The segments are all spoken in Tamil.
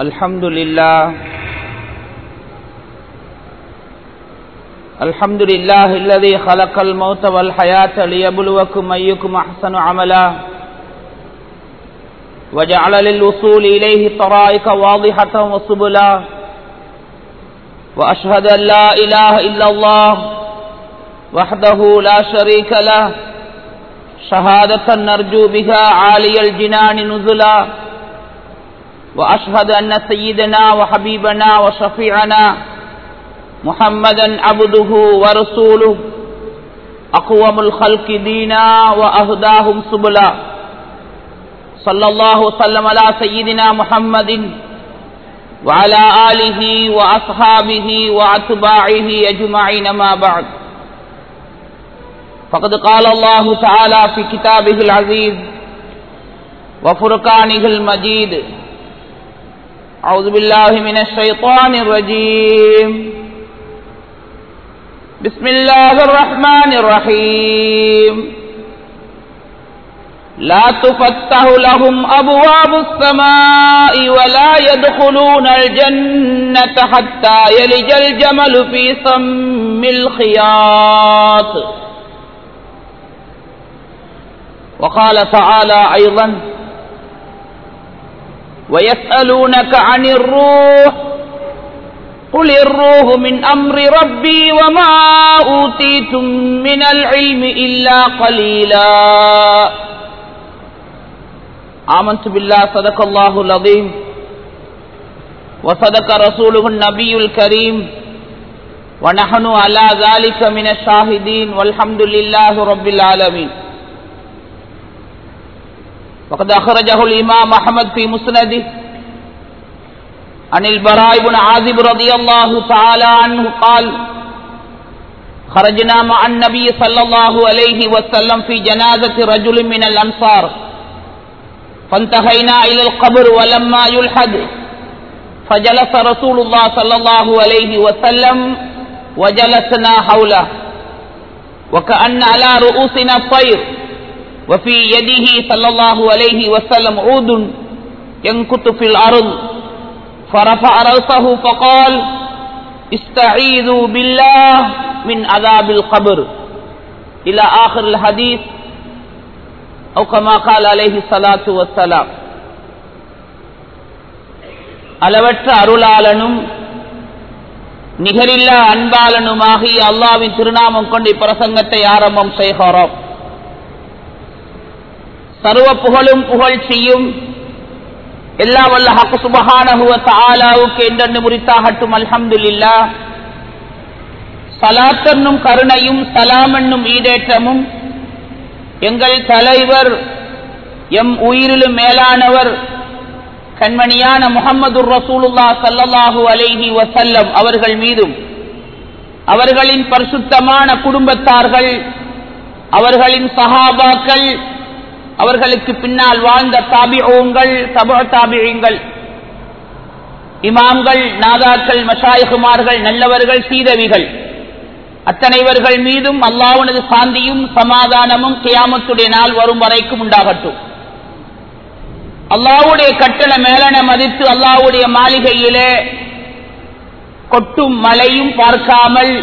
الحمد لله الحمد لله الذي خلق الموت والحياة ليبلوكم أيكم أحسن عملا وجعل للوصول إليه طرائق واضحة وسبلا وأشهد أن لا إله إلا الله وحده لا شريك له شهادة نرجو بها عالي الجنان نزلا وأشهد أن سيدنا وحبيبنا وشفيعنا محمدا عبده ورسوله أقوم الخلق دينا وأهداهم سبلا. صلى الله وسلم على سيدنا محمد وعلى آله وأصحابه وأتباعه أجمعين ما بعد. فقد قال الله تعالى في كتابه العزيز وفرقانه المجيد أعوذ بالله من الشيطان الرجيم. بسم الله الرحمن الرحيم. لا تفتح لهم أبواب السماء ولا يدخلون الجنة حتى يلج الجمل في سم الخياط. وقال تعالى أيضا ويسألونك عن الروح قل الروح من أمر ربي وما أوتيتم من العلم إلا قليلا. آمنت بالله صدق الله العظيم. وصدق رسوله النبي الكريم. ونحن على ذلك من الشاهدين والحمد لله رب العالمين. وقد أخرجه الإمام أحمد في مسنده عن البراء بن عازب رضي الله تعالى عنه قال خرجنا مع النبي صلى الله عليه وسلم في جنازة رجل من الأنصار فانتهينا إلى القبر ولما يلحد فجلس رسول الله صلى الله عليه وسلم وجلسنا حوله وكأن على رؤوسنا الطير وفي يده صلى الله عليه وسلم عود ينكت في الأرض فرفع رأسه فقال استعيذوا بالله من عذاب القبر إلى آخر الحديث أو كما قال عليه الصلاة والسلام அளவற்ற அருளாளனும் நிகரில்லா அன்பாளனுமாகிய அல்லாவின் திருநாமம் கொண்டு பிரசங்கத்தை ஆரம்பம் செய்கிறோம் சர்வ புகழும் புகழ்ச்சியும் எல்லா வல்ல ஹக்கு சுபஹானஹுவ தாலாவுக்கு என்றென்று முறித்தாகட்டும் அல்ஹம்துலில்லா சலாத்தன்னும் கருணையும் சலாம் என்னும் ஈடேற்றமும் எங்கள் தலைவர் எம் உயிரிலும் மேலானவர் கண்மணியான முகமது ரசூலுல்லா சல்லல்லாஹு அலைஹி வசல்லம் அவர்கள் மீதும் அவர்களின் பரிசுத்தமான குடும்பத்தார்கள் அவர்களின் சஹாபாக்கள் அவர்களுக்கு பின்னால் வாழ்ந்த தாபிஓங்கள் தபோ தாபியங்கள் இமாம்கள் நாதாக்கள் மஷாயகுமார்கள் நல்லவர்கள் சீதவிகள். அத்தனைவர்கள் மீதும் அல்லாவுனது சாந்தியும் சமாதானமும் கியாமத்துடைய நாள் வரும் வரைக்கும் உண்டாகட்டும். அல்லாவுடைய கட்டண மேலன மதித்து அல்லாவுடைய மாளிகையிலே கொட்டும் மழையும் பார்க்காமல்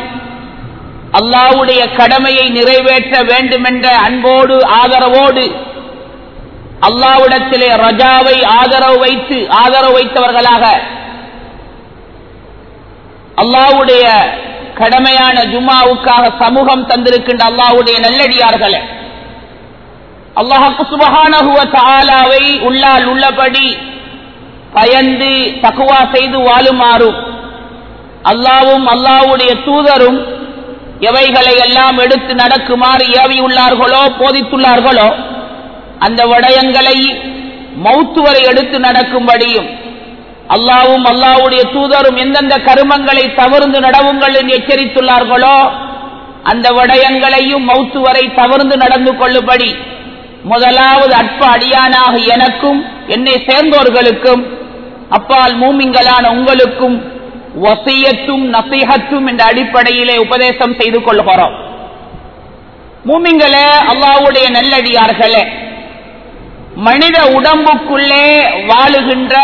அல்லாவுடைய கடமையை நிறைவேற்ற வேண்டுமென்ற அன்போடு ஆதரவோடு அல்லாவிடத்திலே ரஜாவை ஆதரவு வைத்து ஆதரவு வைத்தவர்களாக அல்லாவுடைய கடமையான ஜுமாவுக்காக சமூகம் தந்திருக்கின்ற அல்லாவுடைய நல்லடியார்களே. அல்லாஹு சுபகானகுவ தாலாவை உள்ளால் உள்ளபடி பயந்து தக்குவா செய்து வாழுமாறும் அல்லாவும் அல்லாவுடைய தூதரும் எவைகளை எல்லாம் எடுத்து நடக்குமாறு ஏவியுள்ளார்களோ போதித்துள்ளார்களோ அந்த விடயங்களை மௌத்து வரை எடுத்து நடக்கும்படியும் அல்லாவும் அல்லாவுடைய தூதரும் எந்தெந்த கருமங்களை தவிர்ந்து நடவுங்கள் என்று எச்சரித்துள்ளார்களோ அந்த விடயங்களையும் மௌத்து வரை தவிர்ந்து நடந்து கொள்ளும்படி முதலாவது அற்ப அடியானாக எனக்கும் என்னை சேர்ந்தோர்களுக்கும் அப்பால் மூமிங்களான உங்களுக்கும் வசியத்தும் நசீகத்தும் என்ற அடிப்படையிலே உபதேசம் செய்து கொள்கிறோம். மூமிங்களே அல்லாவுடைய நல்லடியார்களே மனித உடம்புக்குள்ளே வாழுகின்ற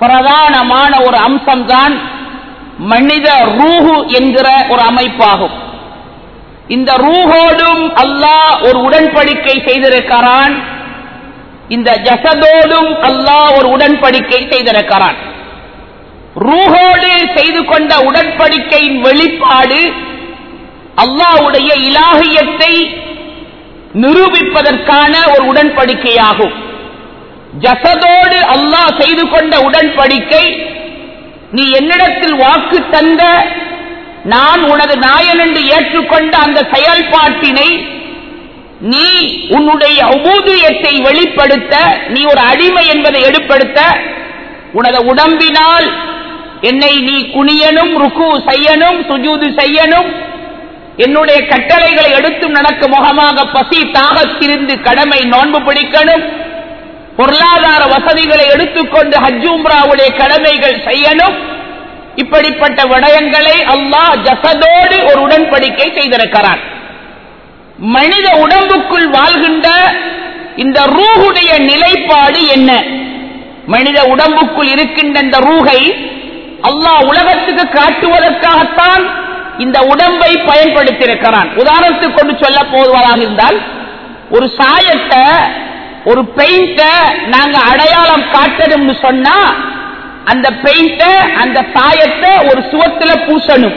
பிரதானமான ஒரு அம்சம்தான் மனித ரூஹு என்கிற ஒரு அமைப்பாகும். இந்த ரூஹோடும் அல்லாஹ் ஒரு உடன்படிக்கை செய்திருக்கிறான். இந்த ஜசதோடும் அல்லாஹ் ஒரு உடன்படிக்கை செய்திருக்கிறான். ரூஹோடு செய்து கொண்ட உடன்படிக்கையின் வெளிப்பாடு அல்லாஹ்வுடைய இலாகியத்தை நிரூபிப்பதற்கான ஒரு உடன்படிக்கையாகும். ஜசதோடு அல்லாஹ் செய்து கொண்ட உடன்படிக்கை நீ என்னிடத்தில் வாக்கு தந்த நான் உனது நாயன் என்று ஏற்றுக்கொண்ட அந்த செயல்பாட்டினை நீ உன்னுடைய உபூதியத்தை வெளிப்படுத்த நீ ஒரு அடிமை என்பதை எடுப்படுத்த உனது உடம்பினால் என்னை நீ குனியனும் ருக்கு செய்யணும் சுஜூது செய்யணும் என்னுடைய கட்டளைகளை எடுத்து நடக்கும் முகமாக பசி தாகத்திருந்து கடமை நோன்பு பிடிக்கணும். பொருளாதார வசதிகளை எடுத்துக்கொண்டு ஹஜ்ஜூம்ராவுடைய கடமைகள் செய்யணும். இப்படிப்பட்ட விடயங்களை அல்லாஹ் ஜசதோடு ஒரு உடன்படிக்கை செய்திருக்கிறான். மனித உடம்புக்குள் வாழ்கின்ற இந்த ரூஹுடைய நிலைப்பாடு என்ன? மனித உடம்புக்குள் இருக்கின்ற இந்த ரூகை அல்லாஹ் உலகத்துக்கு காட்டுவதற்காகத்தான் இந்த உடம்பை பயன்படுத்தியிருக்கிறான். உதாரணத்துக்கு கொண்டு சொல்ல போவதாக இருந்தால் ஒரு சாயத்தை ஒரு பெயிண்ட நாங்க அடையாளம் காட்டணும்னு சொன்னா அந்த பெயிண்ட அந்த சாயத்தை ஒரு சுவத்துல பூசணும்.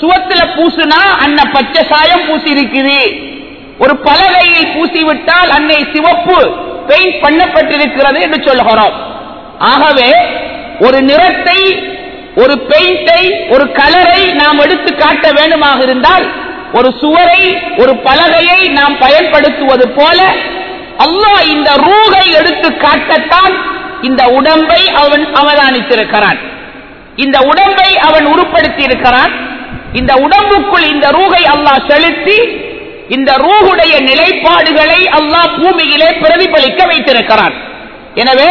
சுவத்துல பூசுனா அன்ன பச்சை சாயம் பூசி இருக்குது ஒரு பலகையில் பூசி விட்டால் அன்னை சிவப்பு பெயிண்ட் பண்ணப்பட்டிருக்கிறது என்று சொல்கிறோம் ஆகவே ஒரு நிறத்தை ஒரு பெயிண்டை ஒரு கலரை நாம் எடுத்து காட்ட வேண்டுமாக இருந்தால் ஒரு சுவரை ஒரு பலகையை நாம் பயன்படுத்துவது போல அல்லாஹ் இந்த ரூகை எடுத்து காட்டத்தான் இந்த உடம்பை அவன் அவதானித்திருக்கிறான். இந்த உடம்பை அவன் உருப்படுத்தி இருக்கிறான் இந்த உடம்புக்குள் இந்த ரூகை அல்லாஹ் செலுத்தி இந்த ரூகுடைய நிலைப்பாடுகளை அல்லாஹ் பூமியிலே பிரதிபலிக்க வைத்திருக்கிறான். எனவே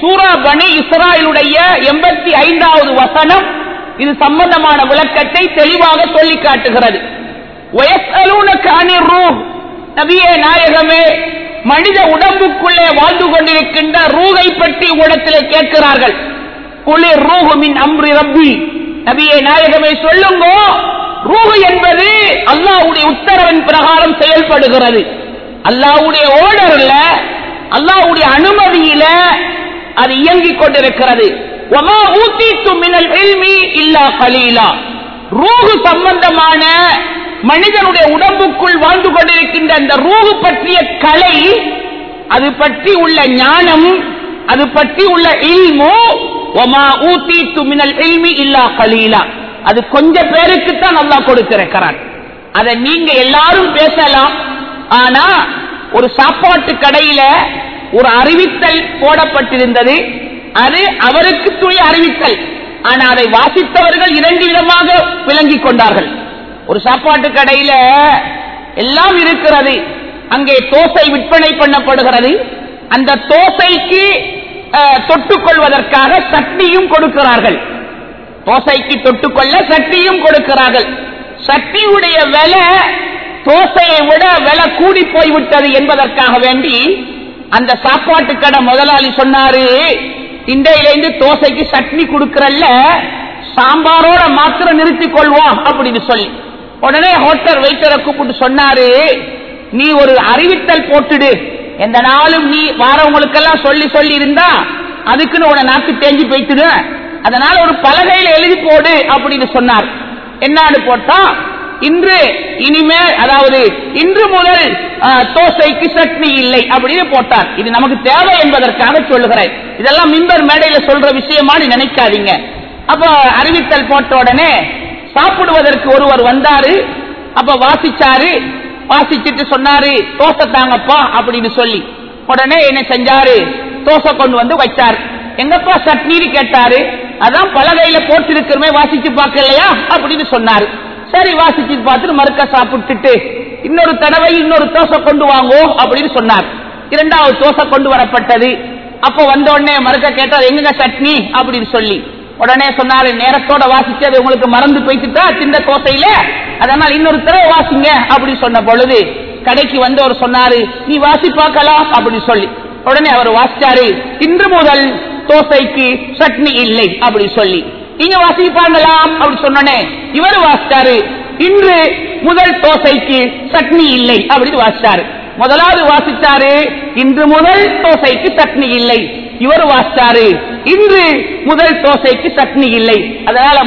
சூரா பனி இஸ்ராயலுடைய எண்பத்தி ஐந்தாவது வசனம் இது சம்பந்தமான விளக்கத்தை தெளிவாக சொல்லி காட்டுகிறது. நபியே நாயகமே மனித உடம்புக்குள்ளே வாழ்ந்து கொண்டிருக்கின்ற ரூகை பற்றி உடத்திலே கேட்கிறார்கள். குளிர் ரூகுமின் அம்ரி ரப்பி. நபியே நாயகமே சொல்லுங்க. ரூகு என்பது அல்லாவுடைய உத்தரவின் பிரகாரம் செயல்படுகிறது. அல்லாவுடைய ஓனர்ல அல்லாவுடைய அனுமதியில அது இயங்கிக் கொண்டிருக்கிறது. ரூகு சம்பந்தமான மனிதனுடைய உடம்புக்குள் வாழ்ந்து கொண்டிருக்கின்ற அந்த ரூகு பற்றிய கலை அது பற்றி உள்ள ஞானம் அது பற்றி உள்ள இல்மோ ஒமா ஊத்தி துமினல் எல்மி இல்லா கலீலா அது கொஞ்ச பேருக்கு தான் நல்லா கொடுத்திருக்கிறான். அதை நீங்க எல்லாரும் பேசலாம். ஆனா ஒரு சாப்பாட்டு கடையில ஒரு அறிவித்தல் போடப்பட்டிருந்தது. அது அவருக்கு துணை அறிவித்தல். ஆனா அதை வாசித்தவர்கள் இரண்டு விதமாக விளங்கிக் கொண்டார்கள். ஒரு சாப்பாட்டு கடையில எல்லாம் இருக்கிறது. அங்கே தோசை விற்பனை பண்ணப்படுகிறது. அந்த தோசைக்கு தொட்டுக்கொள்வதற்காக சட்னியும் கொடுக்கிறார்கள். தோசைக்கு தொட்டுக்கொள்ள சட்டியும் கொடுக்கிறார்கள். சட்டியுடைய விலை தோசையை விட விலை கூடி போய்விட்டது என்பதற்காக வேண்டி அந்த சாப்பாட்டு கடை முதலாளி சொன்னாரு இன்றையிலிருந்து தோசைக்கு சட்னி கொடுக்கறல்ல சாம்பாரோட மாத்திரம் நிறுத்திக் கொள்வோம் அப்படின்னு சொல்லி. உடனே ஹோட்டல் வெயிட்டரை கூப்பிட்டு சொன்னாரு நீ ஒரு அறிவித்தல் போட்டுடு. எந்த நாளும் நீ வாரவங்களுக்கெல்லாம் சொல்லி சொல்லி இருந்தா அதுக்குன்னு உன நாக்கு தேஞ்சு போய்த்துடு அதனால ஒரு பலகையில எழுதி போடு அப்படின்னு சொன்னார். என்னன்னு போட்டா இன்று இனிமேல் அதாவது இன்று முதல் தோசைக்கு சட்னி இல்லை அப்படின்னு போட்டார். இது நமக்கு தேவை என்பதற்காக சொல்லுகிறேன். இதெல்லாம் மின்பர் மேடையில சொல்ற விஷயமான்னு நினைக்காதீங்க. அப்ப அறிவித்தல் போட்ட உடனே சாப்பிடுவதற்கு ஒருவர் வந்தாரு. அப்ப வாசிச்சாரு. வாசிச்சுட்டு சொன்னாரு தோசை தாங்கப்பா அப்படின்னு சொல்லி. உடனே என்ன செஞ்சாரு? தோசை கொண்டு வந்து வச்சாரு. எங்கப்பா சட்னின்னு கேட்டாரு? அதான் பலகையில போட்டிருக்கிறமே வாசிச்சு பார்க்கலையா? அப்படின்னு சொன்னாரு. சரி வாசிச்சு பார்த்துட்டு மறுக்க சாப்பிட்டுட்டு இன்னொரு தடவை இன்னொரு தோசை கொண்டு வாங்கோ அப்படின்னு சொன்னார். இரண்டாவது தோசை கொண்டு வரப்பட்டது. அப்ப வந்த உடனே மறுக்க கேட்டார் எங்க சட்னி? அப்படின்னு சொல்லி. உடனே சொன்னாரு நேரத்தோட வாசிச்சது உங்களுக்கு மறந்து போய்த்துட்டா சின்ன தோசையில? அதனால இன்னொரு தடவை வாசிங்க அப்படின்னு சொன்ன பொழுது கடைக்கு வந்தவர் சொன்னாரு நீ வாசி பார்க்கலாம் அப்படின்னு சொல்லி. உடனே அவர் வாசிச்சாரு இன்று முதல் தோசைக்கு சட்னி இல்லை அப்படின்னு சொல்லி. இங்க வாசிப்பாங்களாம் அப்படி சொன்னனே இவர் வாசித்தாரு இன்று முதல் தோசைக்கு சட்னி இல்லை அப்படின்னு வாசித்தாரு முதலாவது வாசித்தாரு இன்று முதல் தோசைக்கு சட்னி இல்லை. இவர் வாசித்தாரு இன்று முதல் தோசைக்கு சட்னி இல்லை. அதனால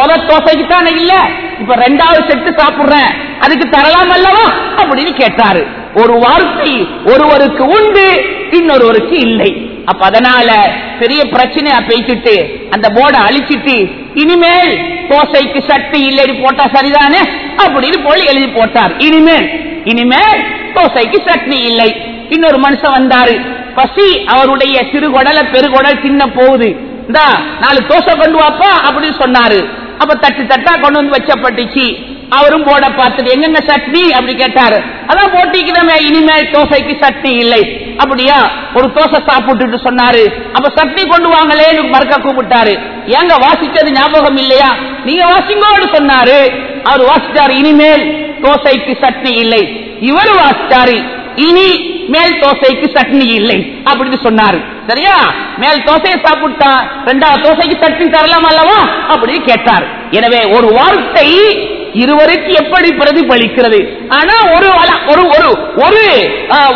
முதல் தோசைக்கு தானே இல்ல இப்ப ரெண்டாவது செட்டு சாப்பிடுறேன் அதுக்கு தரலாம் அல்லவா? அப்படின்னு கேட்டாரு. ஒரு வார்த்தை ஒருவருக்கு உண்டு இன்னொருவருக்கு இல்லை. அப்ப அதனால பெரிய பிரச்சனையா பேசிட்டு அந்த போர்டை அழிச்சிட்டு இனிமேல் தோசைக்கு சட்னி இல்லைன்னு போட்டா சரிதானே? அப்படின்னு போல் எழுதி போட்டார். இனிமேல் இனிமேல் தோசைக்கு சட்னி இல்லை. இன்னொரு மனுஷன் வந்தாரு. பசி அவருடைய சிறுகுடல பெருகுடல் தின்ன போகுது. இந்தா நாலு தோசை கொண்டு வாப்பா அப்படின்னு சொன்னாரு. அப்ப தட்டு தட்டா கொண்டு வந்து வச்சப்பட்டுச்சு. அவரும் போட பார்த்துட்டு எங்கெங்க சட்னி? அப்படி கேட்டாரு. அதான் போட்டிக்கிறமே இனிமேல் தோசைக்கு சட்னி இல்லை. அப்படியா? ஒரு தோசை சாப்பிட்டுட்டு சொன்னாரு. அப்ப சட்னி கொண்டு வாங்களேன்னு மறக்க கூப்பிட்டாரு. ஏங்க வாசிச்சது ஞாபகம் இல்லையா? நீங்க வாசிங்கோடு சொன்னாரு. அவர் வாசிச்சாரு இனிமேல் தோசைக்கு சட்னி இல்லை. இவர் வாசிச்சாரு இனி மேல் தோசைக்கு சட்னி இல்லை. அப்படின்னு சொன்னாரு. சரியா? மேல் தோசையை சாப்பிட்டா ரெண்டாவது தோசைக்கு சட்னி தரலாம் அல்லவா? அப்படின்னு கேட்டார். எனவே ஒரு வார்த்தை இருவருக்கு எப்படி பிரதிபலிக்கிறது? ஆனா ஒரு ஒரு ஒரு ஒரு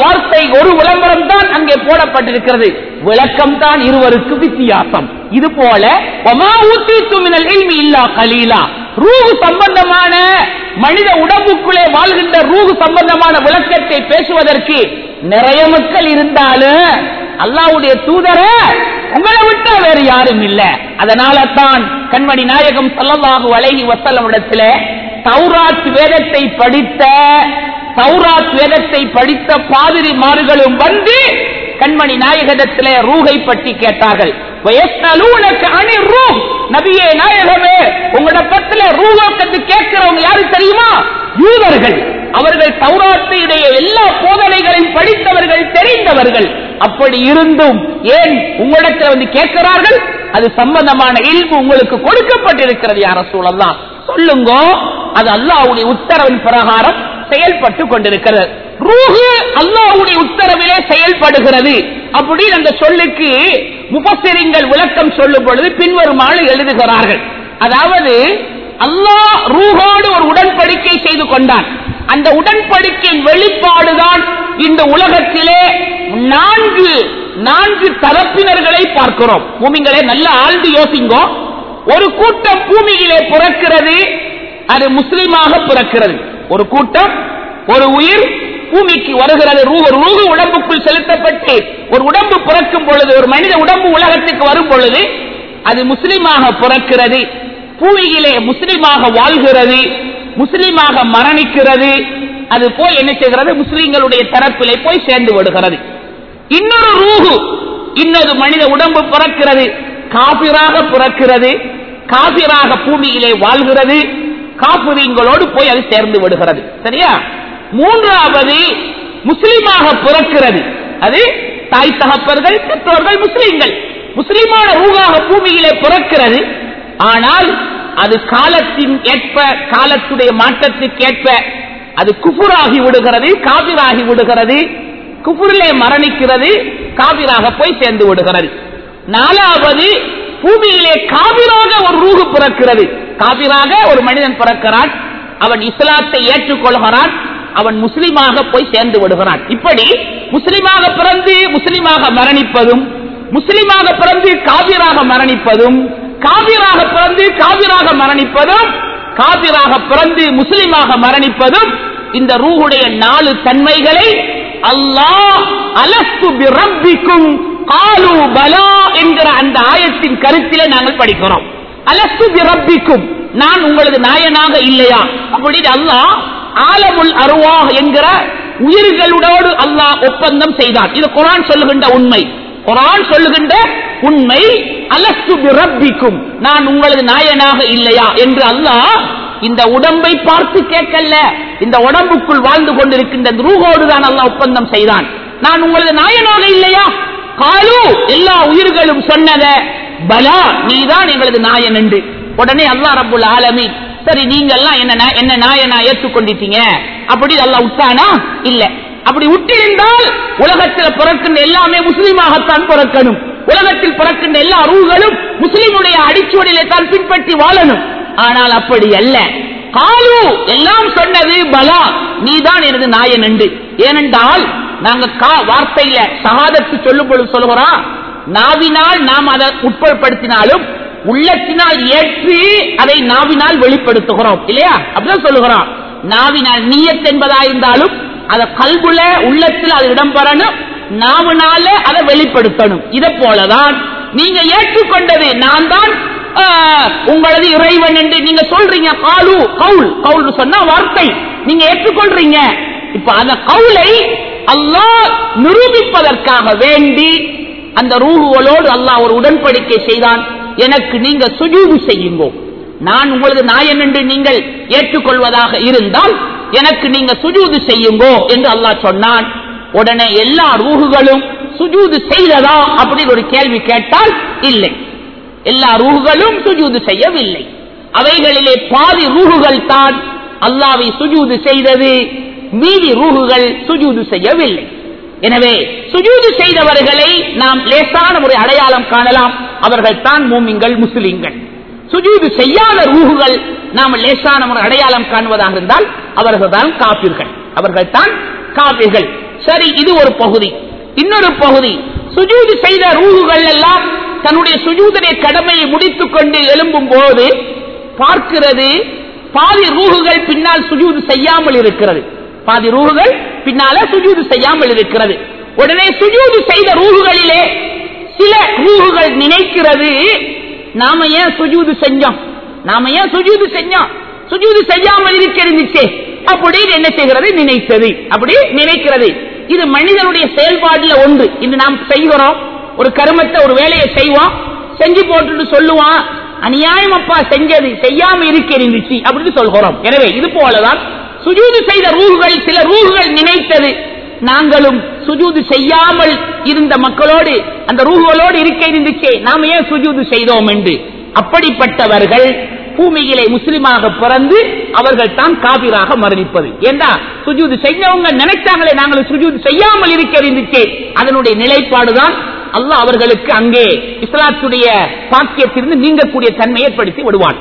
வார்த்தை ஒரு விளம்பரம் தான் அங்கே போடப்பட்டிருக்கிறது. விளக்கம் தான் இருவருக்கு வித்தியாசம். இது போல இல்லா கலீலா. ரூஹு சம்பந்தமான மனித உடம்புக்குள்ளே வாழ்கின்ற ரூஹு சம்பந்தமான விளக்கத்தை பேசுவதற்கு நிறைய மக்கள் இருந்தாலும் அல்லாவுடைய தூதர உங்களை விட்டா வேறு யாரும் இல்ல. அதனால தான் கண்மணி நாயகம் ஸல்லல்லாஹு அலைஹி வஸல்லம் இடத்துல தௌராத் வேதத்தை படித்த தௌராத் வேதத்தை படித்த பாதிரிமார்களும் வந்து கண்மணி நாயகத்திலே ரூகை பற்றி கேட்டார்கள். வயஸ்னலூனக அனிர் ரூஹ். நபியே நாயகமே உங்களோட பத்தில ரூஹத்தை கேட்கிறவங்க யாரு தெரியுமா? யூதர்கள். அவர்கள் தௌராத்தினுடைய எல்லா போதனைகளையும் படித்தவர்கள் தெரிந்தவர்கள். அப்படி இருந்தும் ஏன் உங்களிடத்தில் வந்து கேட்கிறார்கள்? அது சம்பந்தமான இல்பு உங்களுக்கு கொடுக்கப்பட்டிருக்கிறது யார சூழல்லாம் சொல்லுங்க அது அல்லாவுடைய உத்தரவின் பிரகாரம் செயல்பட்டு கொண்டிருக்கிறது. ரூஹு அல்லாவுடைய உத்தரவிலே செயல்படுகிறது அப்படின்னு அந்த சொல்லுக்கு முபசிரிங்கள் விளக்கம் சொல்லும் பொழுது பின்வருமாறு எழுதுகிறார்கள். அதாவது அல்லாஹ் ரூஹோடு ஒரு உடன்படிக்கை செய்து கொண்டான். அந்த உடன்படிக்கையின் வெளிப்பாடுதான் இந்த உலகத்திலே நான்கு நான்கு தரப்பினர்களை பார்க்கிறோம். பூமிங்களே நல்ல ஆழ்ந்து யோசிங்கோ. ஒரு கூட்டம் பூமியிலே பிறக்கிறது அது முஸ்லீமாக பிறக்கிறது. ஒரு கூட்டம் ஒரு உயிர் பூமிக்கு வருகிறது ரூ ஒரு ரூகு உடம்புக்குள் செலுத்தப்பட்டு ஒரு உடம்பு பிறக்கும் பொழுது ஒரு மனித உடம்பு உலகத்துக்கு வரும் பொழுது அது முஸ்லிமாக பிறக்கிறது. பூமியிலே முஸ்லிமாக வாழ்கிறது முஸ்லிமாக மரணிக்கிறது. அது போய் என்ன செய்கிறது? முஸ்லிம்களுடைய தரப்பிலே போய் சேர்ந்து விடுகிறது. இன்னொரு ரூகு இன்னொரு மனித உடம்பு பிறக்கிறது. காபிராக பிறக்கிறது காபிராக பூமியிலே வாழ்கிறது காபிரியங்களோடு போய் அது சேர்ந்து விடுகிறது. சரியா? மூன்றாவது முஸ்லீமாக பிறக்கிறது. அது தாய் தகப்பர்கள் பெற்றோர்கள் முஸ்லீம்கள். முஸ்லீமான ரூகாக பூமியிலே பிறக்கிறது. ஆனால் அது காலத்தின் ஏற்ப காலத்துடைய மாற்றத்துக்கேற்ப அது குபுராகி விடுகிறது காபிராகி விடுகிறது குபுரிலே மரணிக்கிறது காபிராக போய் சேர்ந்து விடுகிறது. நாலாவது பூமியிலே காபிராக ஒரு ரூகு பிறக்கிறது. காபிராக ஒரு மனிதன் பிறக்கிறான். அவன் இஸ்லாத்தை ஏற்றுக்கொள்கிறான். அவன் முஸ்லீமாக போய் சேர்ந்து விடுகிறான். இப்படி முஸ்லீமாக பிறந்து முஸ்லீமாக மரணிப்பதும் முஸ்லீமாக பிறந்து காவிராக மரணிப்பதும் காவிராக பிறந்து காவிராக மரணிப்பதும் காவிராக பிறந்து முஸ்லீமாக மரணிப்பதும் இந்த ரூஹுடைய நாலு தன்மைகளை அல்லாஹ் அலஸ்து பிரப்பிக்கும் காலு பலா என்கிற அந்த ஆயத்தின் கருத்திலே நாங்கள் படிக்கிறோம். அலஸ்து பிரப்பிக்கும். நான் உங்களது நாயனாக இல்லையா? அப்படின்னு அல்லாஹ் ஆலமுல் அருவா என்கிற உயிர்களோடு அல்லாஹ் ஒப்பந்தம் செய்தான் இது குரான் சொல்லுகின்ற உண்மை. குரான் சொல்லுகின்ற உண்மை அலஸ்து பிரப்பிக்கும். நான் உங்களது நாயனாக இல்லையா? என்று அல்லாஹ் இந்த உடம்பை பார்த்து கேட்கல. இந்த உடம்புக்குள் வாழ்ந்து கொண்டிருக்கின்ற ரூகோடு தான் அல்லாஹ் ஒப்பந்தம் செய்தான். நான் உங்களது நாயனாக இல்லையா? காலு எல்லா உயிர்களும் சொன்னத பலா நீதான் எங்களது நாயன் என்று. உடனே அல்லா ரபுல் ஆலமி சரி நீங்க எல்லாம் என்ன என்ன நாயனா ஏற்றுக்கொண்டிட்டீங்க? அப்படி அல்லா விட்டானா இல்ல. அப்படி விட்டிருந்தால் உலகத்தில் பிறக்கின்ற எல்லாமே முஸ்லீமாகத்தான் பிறக்கணும். உலகத்தில் பிறக்கின்ற எல்லா ரூகளும் முஸ்லீமுடைய அடிச்சுவடியிலே தான் பின்பற்றி வாழணும். ஆனால் அப்படி அல்ல. காலு எல்லாம் சொன்னது பலா நீதான் எனது நாயன் என்று. ஏனென்றால் நாங்க கா வார்த்தையில சகாதத்து சொல்லும் பொழுது சொல்லுகிறோம் நாவினால் நாம் அதை உட்படுத்தினாலும் உள்ளத்தினால் ஏற்று அதை நாவினால் வெளிப்படுத்துகிறோம் இல்லையா? அப்படிதான் சொல்லுகிறோம். நாவினால் நீயத் என்பதா இருந்தாலும் அதை கல்புல உள்ளத்தில் அது இடம்பெறணும் நாவினால அதை வெளிப்படுத்தணும். இதை போலதான் நீங்க ஏற்றுக்கொண்டது. நான் தான் உங்களது இறைவன் என்று நீங்க சொல்றீங்க. காலு கவுல் கவுல் சொன்னா வார்த்தை. நீங்க ஏற்றுக்கொள்றீங்க. இப்ப அந்த கவுலை அல்லாஹ் நிரூபிப்பதற்காக வேண்டி அந்த ரூகுகளோடு அல்லாஹ் ஒரு உடன்படிக்கை செய்தான். எனக்கு நீங்க சுஜூது செய்யுங்கோ. நான் உங்களது நாயன் என்று நீங்கள் ஏற்றுக்கொள்வதாக இருந்தால் எனக்கு நீங்க சுஜூது செய்யுங்கோ என்று அல்லாஹ் சொன்னான். உடனே எல்லா ரூகுகளும் சுஜூது செய்ததா அப்படின்னு ஒரு கேள்வி கேட்டால் இல்லை. எல்லா ரூகுகளும் சுஜூது செய்யவில்லை. அவைகளிலே பாதி ரூகுகள் தான் அல்லாவை சுஜூது செய்தது. மீதி ரூகுகள் சுஜூது செய்யவில்லை. எனவே சுஜூது செய்தவர்களை நாம் லேசான ஒரு அடையாளம் காணலாம். அவர்கள் தான் மூமிங்கள் முஸ்லிம்கள். சுஜூது செய்யாத ரூகுகள் நாம் லேசான ஒரு அடையாளம் காணுவதாக இருந்தால் அவர்கள் தான் காப்பீர்கள் அவர்கள் தான் காப்பீர்கள் சரி இது ஒரு பகுதி. இன்னொரு பகுதி. சுஜூது செய்த ரூகுகள் எல்லாம் தன்னுடைய சுஜூதனை கடமையை முடித்துக் கொண்டு எழும்பும் போது பார்க்கிறது பாதி ரூகுகள் பின்னால் சுஜூது செய்யாமல் இருக்கிறது. பாதி ரூகுகள் பின்னால சுஜூது செய்யாமல் இருக்கிறது. உடனே சுஜூது செய்த ரூகுகளிலே சில ரூகுகள் நினைக்கிறது. நாம ஏன் சுஜூது செஞ்சோம்? நாம ஏன் சுஜூது செஞ்சோம்? சுஜூது செய்யாமல் இருந்திருச்சே அப்படின்னு என்ன செய்கிறது? நினைத்தது. அப்படி நினைக்கிறது. இது மனிதனுடைய செயல்பாடுல ஒன்று. இது நாம் செய்கிறோம். ஒரு கருமத்தை ஒரு வேலையை செய்வோம். செஞ்சு போட்டுட்டு சொல்லுவான் அநியாயம் அப்பா செஞ்சது. செய்யாம இருக்க இருந்துச்சு. அப்படின்னு சொல்கிறோம். எனவே இது போலதான் சுஜூது செய்த ரூகுகள் சில ரூகுகள் நினைத்தது. நாங்களும் சுஜூது செய்யாமல் இருந்த மக்களோடு அந்த ரூகுகளோடு இருக்க இருந்துச்சே நாம் ஏன் சுஜூது செய்தோம் என்று. அப்படிப்பட்டவர்கள் பூமியிலே முஸ்லிமாக பிறந்து அவர்கள் தான் காபிராக மரணிப்பது. ஏண்டா? சுஜூது செய்யவங்க நினைச்சாங்களே நாங்கள் சுஜூது செய்யாமல் இருக்க இருந்துச்சே. அதனுடைய நிலைப்பாடுதான் அல்ல அவர்களுக்கு அங்கே இஸ்லாத்துடைய பாக்கியத்திலிருந்து நீங்கக்கூடிய தன்மை ஏற்படுத்தி விடுவான்.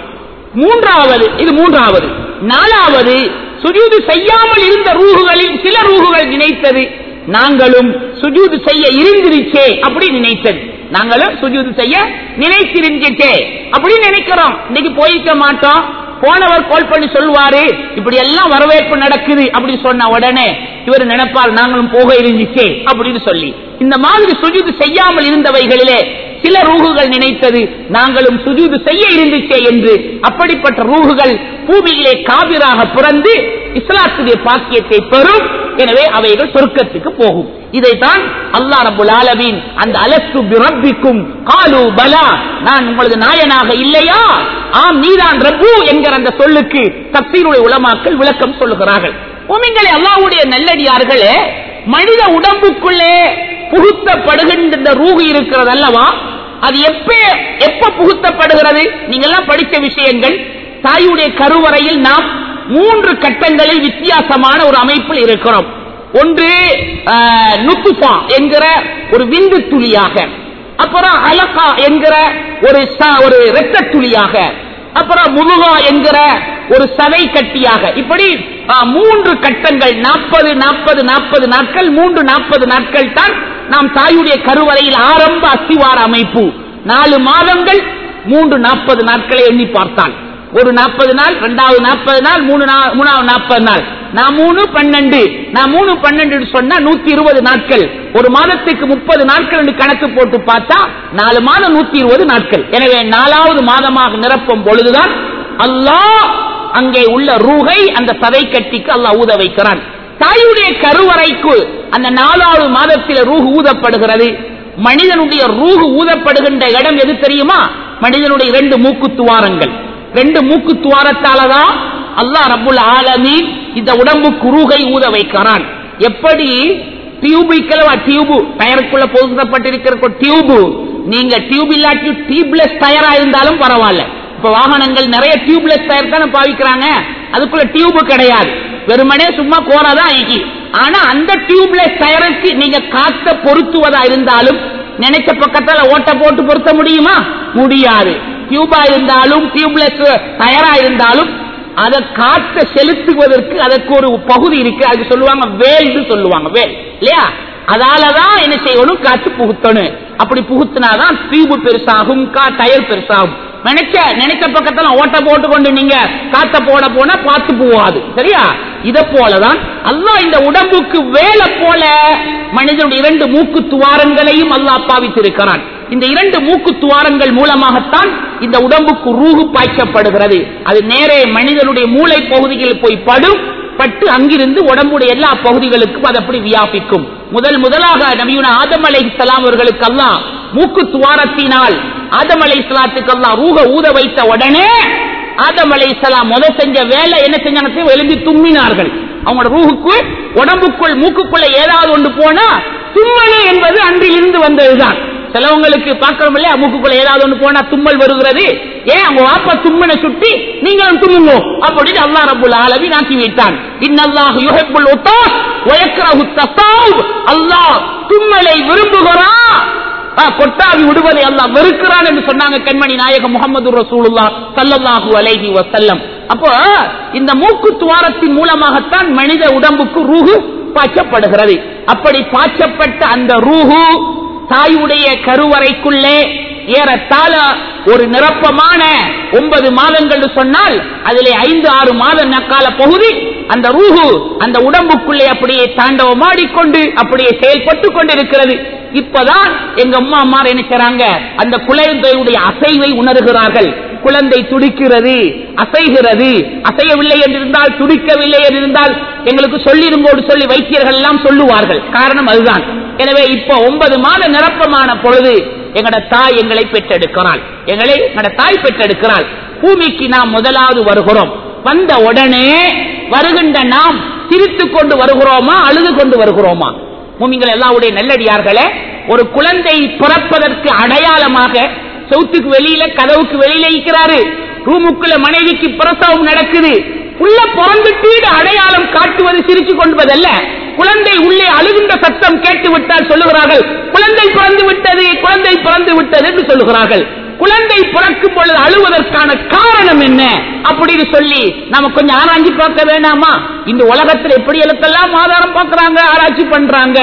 மூன்றாவது இது மூன்றாவது. நாலாவது சுஜூது செய்யாமல் இருந்த ரூகுகளில் சில ரூகுகள் நினைத்தது. நாங்களும் சுஜூது செய்ய இருந்திருச்சே அப்படி நினைத்தது. நாங்களும் சுஜூது செய்ய நினைத்திருந்துச்சே அப்படி நினைக்கிறோம். இன்னைக்கு போயிருக்க மாட்டோம். போனவர் கால் பண்ணி சொல்லுவாரு இப்படி எல்லாம் வரவேற்பு நடக்குது அப்படின்னு சொன்ன உடனே இவர் நினைப்பார் நாங்களும் போக இருந்துச்சே அப்படின்னு சொல்லி. இந்த மாதிரி சுஜிது செய்யாமல் இருந்தவைகளிலே சில ரூகுகள் நினைத்தது நாங்களும் சுஜூது செய்ய இருந்துச்சே என்று. அப்படிப்பட்ட ரூகுகள் பூமியிலே காவிராக பிறந்து இஸ்லாத்துடைய பாக்கியத்தை பெறும் எனவே அவைகள் சொர்க்கத்துக்கு போகும். இதைத்தான் அல்லா ரபுல் ஆலமீன் அந்த அலஸ்து ரப்பிக்கும் காலு பலா நான் உங்களது நாயனாக இல்லையா? ஆம் நீதான் ரபு என்கிற அந்த சொல்லுக்கு தப்சீருடைய உலமாக்கள் விளக்கம் சொல்லுகிறார்கள். உமிங்களை அல்லாவுடைய நல்லடியார்களே மனித உடம்புக்குள்ளே புகுத்தப்படுகின்ற ரூகு இருக்கிறது அல்லவா அது எப்ப எப்ப புகுத்தப்படுகிறது? நீங்க எல்லாம் படித்த விஷயங்கள் தாயுடைய கருவறையில் நாம் மூன்று கட்டங்களில் வித்தியாசமான ஒரு அமைப்பில் இருக்கிறோம். ஒன்று நுத்துபா என்கிற ஒரு விந்து துளியாக. அப்புறம் அலகா என்கிற ஒரு ச- ஒரு இரத்த துளியாக. அப்புறம் முழுகா என்கிற ஒரு சதை கட்டியாக. இப்படி மூன்று கட்டங்கள் நாற்பது நாற்பது நாற்பது நாட்கள் மூன்று நாற்பது நாட்கள் தான் நாம் தாயுடைய கருவறையில் ஆரம்ப அஸ்திவார அமைப்பு. நாலு மாதங்கள் மூன்று நாற்பது நாட்களை எண்ணி பார்த்தான் ஒரு நாற்பது நாள் இரண்டாவது நாற்பது நாள் மூணு மூணாவது நாற்பது நாள். நான் மூணு பன்னெண்டு. நான் மூணு பன்னெண்டு சொன்னா நூத்தி இருபது நாட்கள். ஒரு மாதத்துக்கு முப்பது நாட்கள் என்று கணக்கு போட்டு பார்த்தா நாலு மாதம் நூத்தி இருபது நாட்கள். எனவே நாலாவது மாதமாக நிரப்பும் பொழுதுதான் அல்லாஹ் அங்கே உள்ள ரூகை அந்த சதை கட்டிக்கு அல்லாஹ் ஊத வைக்கிறான். தாயுடைய கருவறைக்கு அந்த நாலாவது மாதத்தில் ரூஹு ஊதப்படுகிறது. மனிதனுடைய ரூஹு ஊதப்படுகின்ற இடம் எது தெரியுமா? மனிதனுடைய இரண்டு மூக்கு துவாரங்கள் ரெண்டு மூக்கு துவாரத்தாலதான் அல்லாஹ் ரப்புல் ஆலமீன் இந்த உடம்புக்கு ரூகை ஊத வைக்கிறான். எப்படி? டியூபிக்கலவா டியூபு. டயருக்குள்ள பொருத்தப்பட்டிருக்கிற டியூபு. நீங்க டியூப் இல்லாட்டி டியூப்லெஸ் டயரா இருந்தாலும் பரவாயில்ல. இப்ப வாகனங்கள் நிறைய டியூப்லெஸ் டயர் தானே பாவிக்கிறாங்க. அதுக்குள்ள டியூபு கிடையாது. வெறுமனே சும்மா கோராதான் ஆகி ஆனா அந்த டியூப்லெஸ் டயருக்கு நீங்க காத்த பொருத்துவதா இருந்தாலும் நினைச்ச பக்கத்துல ஓட்ட போட்டு பொருத்த முடியுமா? முடியாது. டியூபா இருந்தாலும் டியூப்லெஸ் டயரா இருந்தாலும் அதை காற்ற செலுத்துவதற்கு அதற்கு ஒரு பகுதி இருக்கு. அதுக்கு சொல்லுவாங்க வேல்னு சொல்லுவாங்க வேல். இல்லையா? அதாலதான் என்ன செய்யணும்? காற்று புகுத்தணும். அப்படி புகுத்தினாதான் டியூப் பெருசாகும் கா டயர் பெருசாகும். நினைச்ச நினைச்ச பக்கத்துல ஓட்ட போட்டு கொண்டு நீங்க காத்த போட போனா பார்த்து போவாது சரியா? இத போலதான் அல்லா இந்த உடம்புக்கு வேலை போல மனிதனுடைய இரண்டு மூக்கு துவாரங்களையும் அல்லா பாவித்திருக்கிறான். இந்த இரண்டு மூக்கு துவாரங்கள் மூலமாகத்தான் இந்த உடம்புக்கு ரூகு பாய்ச்சப்படுகிறது. அது நேரே மனிதனுடைய மூளை பகுதியில் போய் படும் பட்டு அங்கிருந்து உடம்புடைய எல்லா பகுதிகளுக்கும் அது அப்படி வியாபிக்கும். முதல் முதலாக நபியுன ஆதம் அலை இஸ்லாம் அவர்களுக்கு மூக்கு துவாரத்தினால் ஆதம் அலை இஸ்லாத்துக்கு ரூக ஊத வைத்த உடனே ஆதம் அலை இஸ்லாம் முத செஞ்ச வேலை என்ன செஞ்சாங்க எழுதி தும்மினார்கள். அவங்களோட ரூகுக்கு உடம்புக்குள் மூக்குக்குள்ள ஏதாவது ஒன்று போனா தும்மலு என்பது அன்றிலிருந்து வந்ததுதான். சிலவங்களுக்கு பார்க்கிறோம் இல்லையா மூக்குக்குள்ள ஏதாவது ஒண்ணு போனா தும்மல் வருகிறது. ஏன்? அவங்க வாப்பா தும்மனை சுட்டி நீங்களும் தும்முங்க. அப்படின்னு அல்லாஹ் ரபுல் ஆலவி நாக்கி வைத்தான். இன்னல்லாஹ் யுஹிப்புல் உத்தாஸ் வயக்ரஹு தஸாவ் அல்லாஹ் தும்மலை விரும்புகிறான் கொட்டாவி விடுவதை அல்லாஹ் வெறுக்கிறான் என்று சொன்னாங்க கண்மணி நாயகம் முகமது ரசூலுல்லா சல்லல்லாஹு அலைஹி வசல்லம் அப்போ இந்த மூக்கு துவாரத்தின் மூலமாகத்தான் மனித உடம்புக்கு ரூஹு பாய்ச்சப்படுகிறது. அப்படி பாய்ச்சப்பட்ட அந்த ரூஹு தாயுடைய கருவறைக்குள்ளே ஏறத்தாழ ஒரு நிரப்பமான ஒன்பது மாதங்கள் சொன்னால் அதிலே ஐந்து ஆறு மாத நக்கால பகுதி அந்த ரூஹு அந்த உடம்புக்குள்ளே அப்படியே தாண்டவமாடிக்கொண்டு அப்படியே செயல்பட்டு கொண்டிருக்கிறது. இப்பதான் எங்க அம்மா அம்மா நினைக்கிறாங்க அந்த குழந்தையுடைய அசைவை உணர்கிறார்கள். குழந்தை துடிக்கிறது அசைகிறது. அசையவில்லை என்றிருந்தால் துடிக்கவில்லை என்றிருந்தால் எங்களுக்கு சொல்லிருங்கோடு சொல்லி வைத்தியர்கள் எல்லாம் சொல்லுவார்கள். காரணம் அதுதான். எனவே இப்ப ஒன்பது மாத நிரப்பமான பொழுது எங்கட தாய் எங்களை பெற்றெடுக்கிறாள். எங்களை எங்கட தாய் பெற்றெடுக்கிறாள். பூமிக்கு நாம் முதலாவது வருகிறோம். வந்த உடனே வருகின்ற நாம் சிரித்துக் கொண்டு வருகிறோமா அழுது கொண்டு வருகிறோமா? மூமிங்கள் எல்லாவுடைய நல்லடியார்களே ஒரு குழந்தை பிறப்பதற்கு அடையாளமாக சவுத்துக்கு வெளியில கதவுக்கு வெளியில இருக்கிறாரு. ரூமுக்குள்ள மனைவிக்கு பிரசவம் நடக்குது. உள்ள பிறந்துட்டு அடையாளம் காட்டுவது சிரிச்சு கொள்வதல்ல. குழந்தை உள்ளே அழுகின்ற சத்தம் கேட்டு விட்டால் சொல்லுகிறார்கள் குழந்தை பிறந்து விட்டது குழந்தை பிறந்து விட்டது என்று சொல்லுகிறார்கள். குழந்தை பிறக்கும் பொழுது அழுவதற்கான காரணம் என்ன? அப்படின்னு சொல்லி நாம கொஞ்சம் ஆராய்ச்சி பார்க்க வேண்டாமா இந்த உலகத்தில் எப்படி எழுத்தெல்லாம் ஆதாரம் பார்க்கறாங்க ஆராய்ச்சி பண்றாங்க?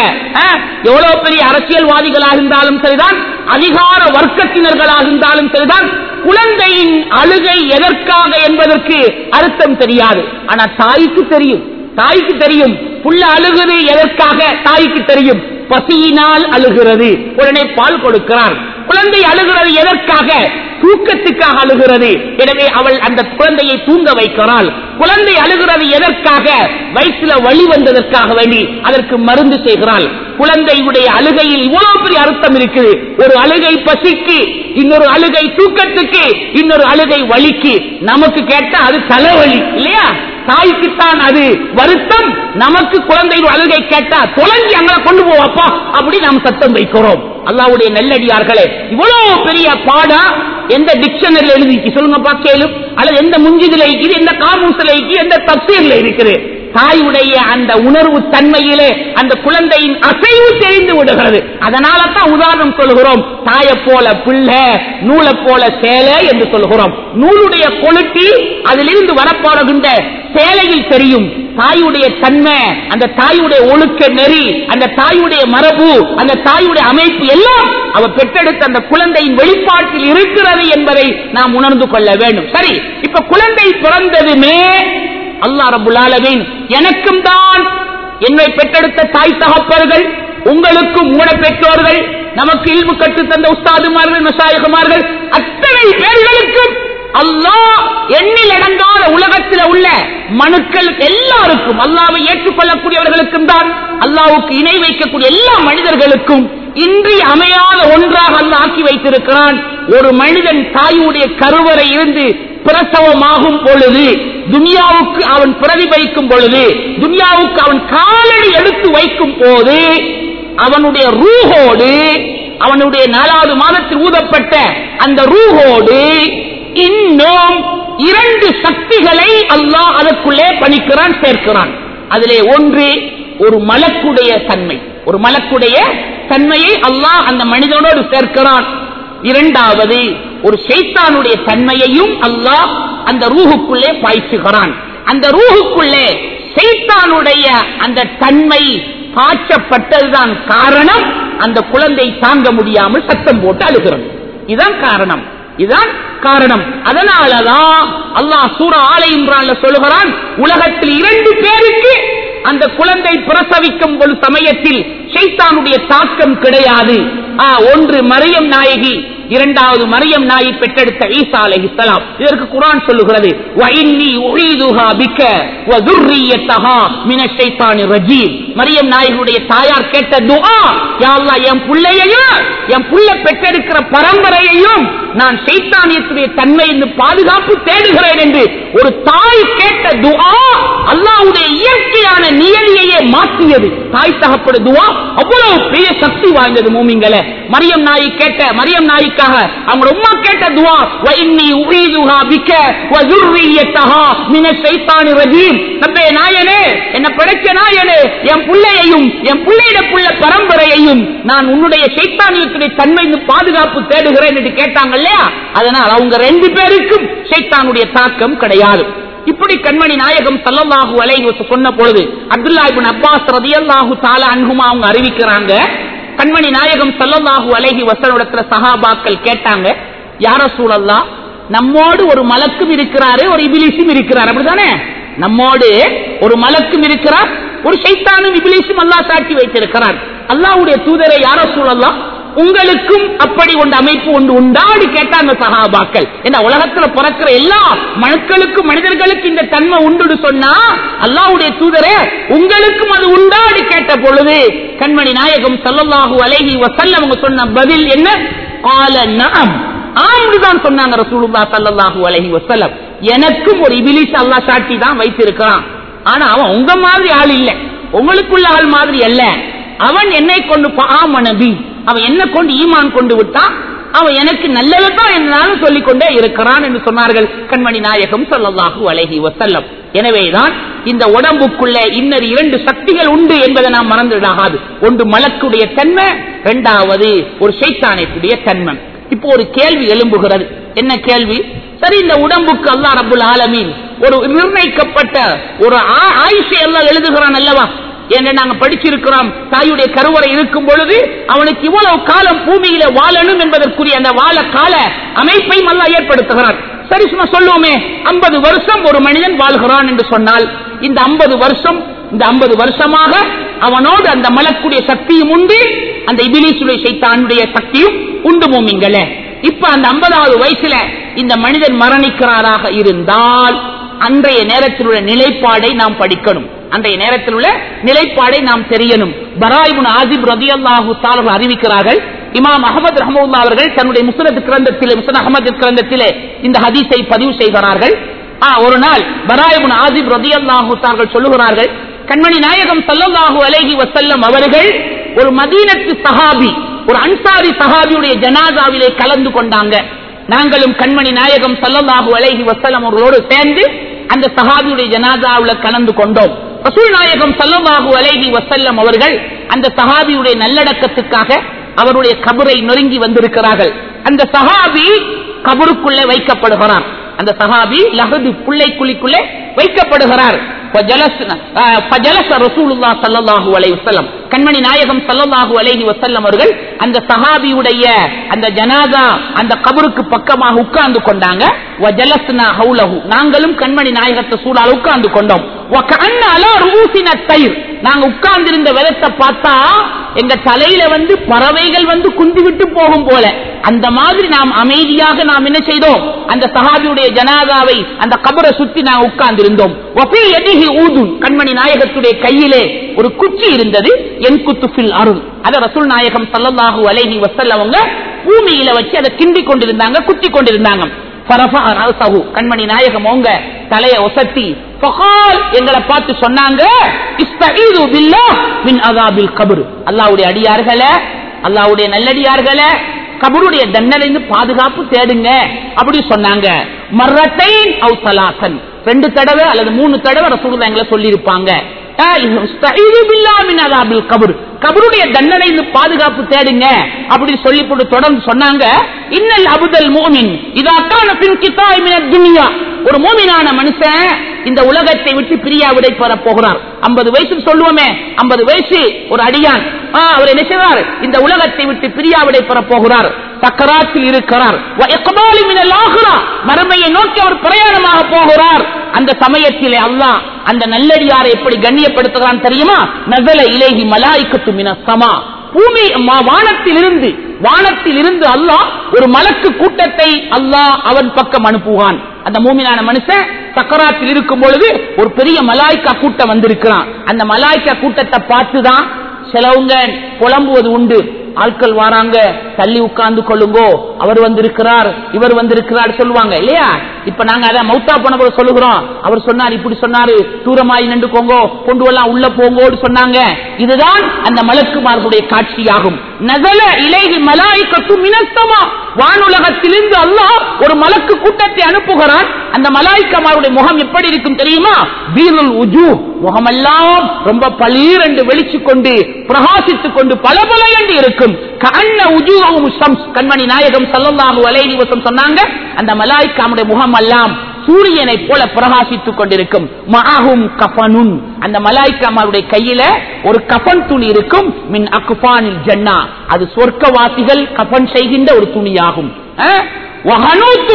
எவ்வளவு பெரிய அரசியல்வாதிகளாக இருந்தாலும் சரிதான் அதிகார வர்க்கத்தினர்களாக இருந்தாலும் சரிதான் குழந்தையின் அழுகை எதற்காக என்பதற்கு அர்த்தம் தெரியாது. ஆனா தாய்க்கு தெரியும் தாய்க்கு தெரியும். புள்ள அழுகுது எதற்காக? தாய்க்கு தெரியும். பசியினால் அழுகிறது. உடனே பால் கொடுக்கிறார். குழந்தை அழுகிறது எதற்காக? தூக்கத்துக்காக அழுகிறது. எனவே அவள் அந்த குழந்தையை தூங்க வைக்கிறாள். குழந்தை அழுகிறது எதற்காக? வயிற்றுல வழி வந்ததற்காக வேண்டி அதற்கு மருந்து செய்கிறாள். குழந்தையுடைய அழுகையில் இவ்வளவு பெரிய அர்த்தம் இருக்குது. ஒரு அழுகை பசிக்கு இன்னொரு அழுகை தூக்கத்துக்கு இன்னொரு அழுகை வலிக்கு. நமக்கு கேட்டா அது தலைவலி இல்லையா? தாய்க்குத்தான் அது வருத்தம். நமக்கு குழந்தையின் அழுகை கேட்டா தொலைஞ்சி அங்க கொண்டு போவாப்பா அப்படி நாம் சத்தம் வைக்கிறோம். அல்லாவுடைய நெல்லடியார்களே இவ்வளவு பெரிய பாடம் எந்த டிக்ஷனரியில் எழுதி சொல்லுங்கப்பா கேளு. அல்லது எந்த முஞ்சிதில இருக்குது எந்த காமூசில இருக்குது எந்த தப்சீர்ல இருக்குது? தாயுடைய அந்த உணர்வு தன்மையிலே அந்த குழந்தையின் அசைவு தெரிந்து விடுகிறது. அதனால தான் உதாரணம் சொல்கிறோம். தாயை போல பிள்ளை நூலை போல சேலை என்று சொல்கிறோம். நூலுடைய கொளுட்டி அதிலிருந்து வரப்போகின்ற சேலையில் தெரியும். தாயுடைய தன்மை அந்த தாயுடைய ஒழுக்க நெறி அந்த தாயுடைய மரபு அந்த தாயுடைய அமைப்பு எல்லாம் அவ பெற்றெடுத்த அந்த குழந்தையின் வெளிப்பாட்டில் இருக்கிறது என்பதை நாம் உணர்ந்து கொள்ள வேண்டும். சரி இப்ப குழந்தை பிறந்ததுமே அல்லா ரபுல் எனக்கும் தான் என்னை பெற்றெடுத்த தாய் தகப்பர்கள் உங்களுக்கும் மூட பெற்றோர்கள் நமக்கு இல்மு கற்று தந்த உஸ்தாதுமார்கள் மசாயகுமார்கள் அத்தனை பேர்களுக்கும் அல்லாஹ் எண்ணில் இடங்காத உலகத்தில் உள்ள மனுக்கள் எல்லாருக்கும் அல்லாவை ஏற்றுக்கொள்ளக்கூடியவர்களுக்கும் தான் அல்லாவுக்கு இணை வைக்கக்கூடிய எல்லா மனிதர்களுக்கும் இன்றி அமையாத ஒன்றாக அல்ல ஆக்கி வைத்திருக்கிறான். ஒரு மனிதன் தாயுடைய கருவறை இருந்து பிரசவமாகும் பொழுது துனியாவுக்கு அவன் பிரதிபலிக்கும் பொழுது துனியாவுக்கு அவன் காலடி எடுத்து வைக்கும் போது அவனுடைய ரூஹோடு அவனுடைய நாலாவது மாதத்தில் ஊதப்பட்ட அந்த ரூஹோடு இன்னும் இரண்டு சக்திகளை அல்லாஹ் அதற்குள்ளே பணிக்கிறான் சேர்க்கிறான். அதிலே ஒன்று ஒரு மலக்குடைய தன்மை. ஒரு மலக்குடைய தன்மையை அல்லாஹ் அந்த மனிதனோடு சேர்க்கிறான். இரண்டாவது ஒரு சைத்தானுடைய தன்மையையும் அல்லாஹ் அந்த ரூஹுக்குள்ளே பாய்ச்சுகிறான். அந்த ரூஹுக்குள்ளே செய்தானுடைய அந்த தன்மை பாய்ச்சப்பட்டதுதான் காரணம். அந்த குழந்தை தாங்க முடியாமல் சத்தம் போட்டு அழுகிறது. இதுதான் காரணம். இதுதான் காரணம். அதனாலதான் அல்லாஹ் சூரா ஆலை இம்ரான்ல சொல்லுகிறான் உலகத்தில் இரண்டு பேருக்கு அந்த குழந்தை பிரசவிக்கும் ஒரு சமயத்தில் சைத்தானுடைய தாக்கம் கிடையாது. ஒன்று மரியம் நாயகி இரண்டாவது மரியம் நாயி பெற்றெடுத்த ஈசா அலஹி சலாம் இதற்கு குரான் சொல்லுகிறது மரியம் நாயகுடைய தாயார் கேட்ட துஆ யாழ்லா என் பிள்ளையையும் என் புள்ள பெற்றெடுக்கிற பரம்பரையையும் நான் சைத்தானியத்துடைய தன்மை என்று பாதுகாப்பு தேடுகிறேன் என்று ஒரு தாய் கேட்ட துஆ அல்லாவுடைய இயற்கையான நியதியையே மாற்றியது. தாய் தகப்பட துவா அவ்வளவு பெரிய சக்தி வாய்ந்தது மூமிங்களை மரியம் நாய் கேட்ட மரியம் நாய்க்காக அவங்க உமா கேட்ட துவா வைன்னி உரீதுகா பிக்க வதுர்ரியத்தஹா மின சைத்தானி ரஜீம். தப்பே நாயனே என்ன பிழைச்ச நாயனே என் புள்ளையையும் என் பிள்ளையிட புள்ள பரம்பரையையும் நான் உன்னுடைய சைத்தானியத்துடைய தன்மைந்து பாதுகாப்பு தேடுகிறேன் என்று கேட்டாங்க இல்லையா? அதனால் அவங்க ரெண்டு பேருக்கும் சைத்தானுடைய தாக்கம் கிடையாது. இப்படி கண்மணி நாயகம் சல்லல்லாஹு அலை சொன்ன பொழுது அப்துல்லா இபின் அப்பாஸ் ரலியல்லாஹு தஆலா அன்ஹுமா அவங்க அறிவிக்கிறாங்க. கண்மணி நாயகம் சல்லல்லாஹு அலைஹி வசனத்துல சஹாபாக்கள் கேட்டாங்க யார சூழல்லாம் நம்மோடு ஒரு மலக்கும் இருக்கிறாரு ஒரு இபிலிசும் இருக்கிறார். அப்படிதானே நம்மோடு ஒரு மலக்கும் இருக்கிறார் ஒரு சைத்தானும் இபிலிசும் அல்லாஹ் சாட்சி வைத்திருக்கிறார். அல்லாஹ்வுடைய தூதரை யார சூழல்லாம் உங்களுக்கும் அப்படி ஒன்று அமைப்பு ஒன்று உண்டாடி கேட்டாங்க சகாபாக்கள் என்ன உலகத்துல பிறக்கிற எல்லா மனுக்களுக்கும் மனிதர்களுக்கு இந்த தன்மை உண்டு சொன்னா அல்லாஹ்வுடைய தூதரே உங்களுக்கும் அது உண்டாடி கேட்ட பொழுது கண்மணி நாயகம் சல்லல்லாஹு அலைஹி வசல்ல அவங்க சொன்ன பதில் என்ன? கால நஅம். ஆம்னுதான் சொன்னாங்க ரசூலுல்லாஹ் ஸல்லல்லாஹு அலைஹி வஸல்லம். எனக்கும் ஒரு இபிலிஸ் அல்லாஹ் சாட்சி தான் வைத்திருக்கிறான். ஆனா அவன் உங்க மாதிரி ஆள் இல்ல. உங்களுக்குள்ள ஆள் மாதிரி அல்ல. அவன் என்னை கொண்டு பாமனபி அவன் என்ன கொண்டு ஈமான் கொண்டு விட்டான்? அவன் எனக்கு நல்லதான் என்னாலும் சொல்லிக் கொண்டே இருக்கிறான் என்று சொன்னார்கள் கண்மணி நாயகம் ஸல்லல்லாஹு அழகி வசல்லம் எனவேதான் இந்த உடம்புக்குள்ள இன்னொரு இரண்டு சக்திகள் உண்டு என்பதை நாம் மறந்துடாகாது ஒன்று மலக்குடைய தன்மை இரண்டாவது ஒரு சைத்தானத்துடைய தன்மை. இப்போ ஒரு கேள்வி எழும்புகிறது. என்ன கேள்வி? சரி இந்த உடம்புக்கு அல்லா ரபுல் ஆலமீன் ஒரு நிர்ணயிக்கப்பட்ட ஒரு ஆ- ஆயுஷை எல்லாம் எழுதுகிறான் அல்லவா? என்று நாங்க படிச்சிருக்கிறோம். தாயுடைய கருவறை இருக்கும் பொழுது அவனுக்கு இவ்வளவு காலம் பூமியில வாழணும் என்பதற்குரிய அந்த வாழ கால அமைப்பையும் அல்லாஹ் ஏற்படுத்துகிறான். சரி சும்மா சொல்லுவோமே. 50 வருஷம் ஒரு மனிதன் வாழ்கிறான் என்று சொன்னால் இந்த 50 வருஷம் இந்த 50 வருஷமாக அவனோடு அந்த மலக்குடைய சக்தியும் உண்டு அந்த இபிலிசுடைய சைத்தானுடைய சக்தியும் உண்டு மூமிங்கள. இப்ப அந்த 50வது வயசுல இந்த மனிதன் மரணிக்கிறாராக இருந்தால் அன்றைய நேரத்தில் உள்ள நிலைப்பாடை நாம் படிக்கணும். அன்றைய நேரத்தில் உள்ள நிலைப்பாடை நாம் தெரியணும். பராயிபுன் ஆசிப் ரதியல்லாஹு தாலர்கள் அறிவிக்கிறார்கள் இமாம் அகமது ரஹமுல்லா அவர்கள் தன்னுடைய முஸ்னத் கிரந்தத்திலே முசன் அகமது கிரந்தத்திலே இந்த ஹதீஸை பதிவு செய்கிறார்கள். ஒரு நாள் பராயிபுன் ஆசிப் ரதியல்லாஹு தார்கள் சொல்லுகிறார்கள் கண்மணி நாயகம் ஸல்லல்லாஹு அலேஹி வசல்லம் அவர்கள் ஒரு மதீனத்து சஹாபி ஒரு அன்சாரி சஹாபியுடைய ஜனாதாவிலே கலந்து கொண்டாங்க. நாங்களும் கண்மணி நாயகம் ஸல்லல்லாஹு அலேஹி வசல்லம் அவர்களோடு சேர்ந்து அந்த சஹாபியுடைய ஜனாதாவில் கலந்து கொண்டோம். ரசூல் நாயகம் ஸல்லல்லாஹு அலைஹி வசல்லம் அவர்கள் அந்த சஹாபியுடைய நல்லடக்கத்துக்காக அவருடைய கபரை நொறுங்கி வந்திருக்கிறார்கள். அந்த சஹாபி கபருக்குள்ளே வைக்கப்படுகிறார் அந்த சஹாபி லஹது புள்ளை குழிக்குள்ளே வைக்கப்படுகிறார் கண்மணி நாயகம் சல்லமாகு அலைஹி வசல்லம் அவர்கள் அந்த சஹாபியுடைய அந்த ஜனாதா அந்த கபருக்கு பக்கமாக உட்கார்ந்து கொண்டாங்க. நாங்களும் கண்மணி நாயகத்தை சூடால உட்கார்ந்து கொண்டோம். நாங்க உட்கார்ந்திருந்த விதத்தை பார்த்தா எங்க தலையில வந்து பறவைகள் வந்து குந்தி போகும் போல. அந்த மாதிரி நாம் அமைதியாக நாம் என்ன செய்தோம்? அந்த சஹாபியுடைய ஜனாதாவை அந்த கபரை சுத்தி நாம் உட்கார்ந்திருந்தோம். கண்மணி நாயகத்துடைய கையிலே ஒரு குச்சி இருந்தது. என் குத்துஃபில் அருள். அத ரசூல் நாயகம் ஸல்லல்லாஹு அலைஹி வஸல்லம் அவங்க பூமியில வச்சு அதை கிண்டி கொண்டிருந்தாங்க குத்தி கொண்டிருந்தாங்க. ஃபரஃபஅ ரஅஸஹு கண்மணி நாயகம் உங்க தலையை ஒசத்தி ஃபகால் எங்களை பார்த்து சொன்னாங்க இஸ்தஈது பில்லாஹ் மின் அஸாபில் கப்ர். அல்லாஹ்வுடைய அடியார்களே அல்லாஹ்வுடைய நல்லடியார்களே கபருடைய தண்டனைந்து பாதுகாப்பு தேடுங்க அப்படி சொன்னாங்க. மர்ரத்தைன் அவு ரெண்டு தடவை அல்லது மூணு தடவை ரசூலுல்லாஹ் எங்களை சொல்லியிருப்பாங்க. இஸ்தஈது கபருடைய தண்டனை பாதுகாப்பு தேடுங்க. அப்படின்னு சொல்லி போட்டு தொடர்ந்து சொன்னாங்க. இன்னல் அபுதல் மோமின். இதாக்கான பின் கித்தாய் மின துனியா. ஒரு மோமினான மனுஷன் இந்த உலகத்தை விட்டு பிரியா விடை பெற போகிறார். ஐம்பது வயசு சொல்லுவோமே ஐம்பது வயசு ஒரு அடியான். அவர் என்ன செய்வார்? இந்த உலகத்தை விட்டு பிரியா விடை பெற போகிறார். சக்கராத்தில் இருக்கிறார். மினல் மறுமையை நோக்கி அவர் பிரயாணமாக போகிறார். அந்த சமயத்திலே அல்லாஹ் அந்த நல்லடியாரை எப்படி கண்ணியப்படுத்துகிறான் தெரியுமா? நசல இலேஹி மலாய்க்கத்து மின சமா. பூமி வானத்திலிருந்து வானத்தில் இருந்து அல்லாஹ் ஒரு மலக்கு கூட்டத்தை அல்லாஹ் அவன் பக்கம் அனுப்புவான். அந்த மூமினான மனுஷன் சக்கராத்தில் இருக்கும் பொழுது ஒரு பெரிய மலாய்க்கா கூட்டம் வந்திருக்கிறான். அந்த மலாய்க்கா கூட்டத்தை பார்த்துதான் சிலவங்க புலம்புவது உண்டு. ஆட்கள் வாராங்க தள்ளி உட்கார்ந்து கொள்ளுங்கோ. அவர் வந்திருக்கிறார் இவர் வந்திருக்கிறார் சொல்லுவாங்க இல்லையா? இப்ப நாங்க அதை மௌத்தா போன சொல்லுகிறோம். அவர் சொன்னார் இப்படி சொன்னாரு தூரமாய் நின்றுக்கோங்கோ கொண்டு வரலாம் உள்ள போங்கோடு சொன்னாங்க. இதுதான் அந்த மலக்குமார்களுடைய காட்சியாகும். நகல இலைகி மலாய்க்கத்து மினத்தமா. வானுலகத்திலிருந்து அல்லாஹ் ஒரு மலக்கு கூட்டத்தை அனுப்புகிறான். அந்த மலாய்க்கமாருடைய முகம் எப்படி இருக்கும் தெரியுமா? வீரல் உஜு முகமெல்லாம் ரொம்ப பளீர் என்று வெளிச்சு கொண்டு பிரகாசித்துக் கொண்டு பல பல என்று இருக்கும். கண்ண உஜூஹும் கண்மணி நாயகம் ஸல்லல்லாஹு அலைஹி சொன்னாங்க அந்த மலாய்க்காமுடைய முகம் எல்லாம் சூரியனை போல பிரகாசித்துக் கொண்டிருக்கும். மஹும் கபனுன் அந்த மலாய்க்காமாருடைய கையில ஒரு கபன் துணி இருக்கும். மின் அக்குபானில் ஜன்னா. அது சொர்க்கவாசிகள் கபன் செய்கின்ற ஒரு துணியாகும்.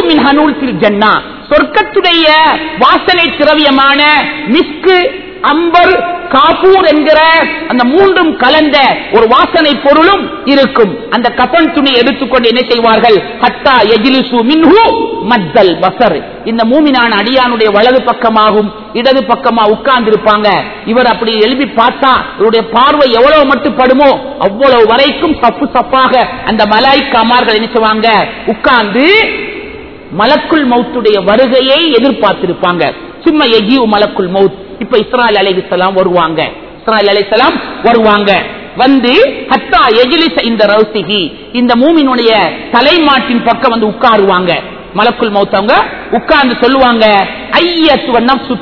மின் சொர்க்கத்துடைய வாசனை திரவியமான மிஸ்கு அம்பர் காபூர் என்கிற அந்த மூன்றும் கலந்த ஒரு வாசனை பொருளும் இருக்கும். அந்த கபன் துணி எடுத்துக்கொண்டு என்ன செய்வார்கள்? ஹத்தா எஜிலிசு மின்ஹூ மத்தல் பசர் இந்த மூமினான அடியானுடைய வலது பக்கமாகும் இடது பக்கமா உட்கார்ந்து இருப்பாங்க இவர் அப்படி எழுப்பி பார்த்தா இவருடைய பார்வை எவ்வளவு மட்டும் படுமோ அவ்வளவு வரைக்கும் சப்பு சப்பாக அந்த மலாய்க்காமார்கள் என்ன உட்கார்ந்து மலக்குள் மௌத்துடைய வருகையை எதிர்பார்த்திருப்பாங்க. சும்மா எகியு மலக்குள் மௌத். இப்ப இஸ்ராயல் அலைஹிஸ்ஸலாம் வருவாங்க. இஸ்ராயல் அலைஹிஸ்ஸலாம் வருவாங்க. வந்து ஹத்தா எஜிலிச இந்த ரவுசிகி இந்த மூமினுடைய தலைமாட்டின் பக்கம் வந்து உட்காருவாங்க. மலக்குள் மௌத்தவங்க உட்கார்ந்து சொல்லுவாங்க ஐயத்துவ நப்சு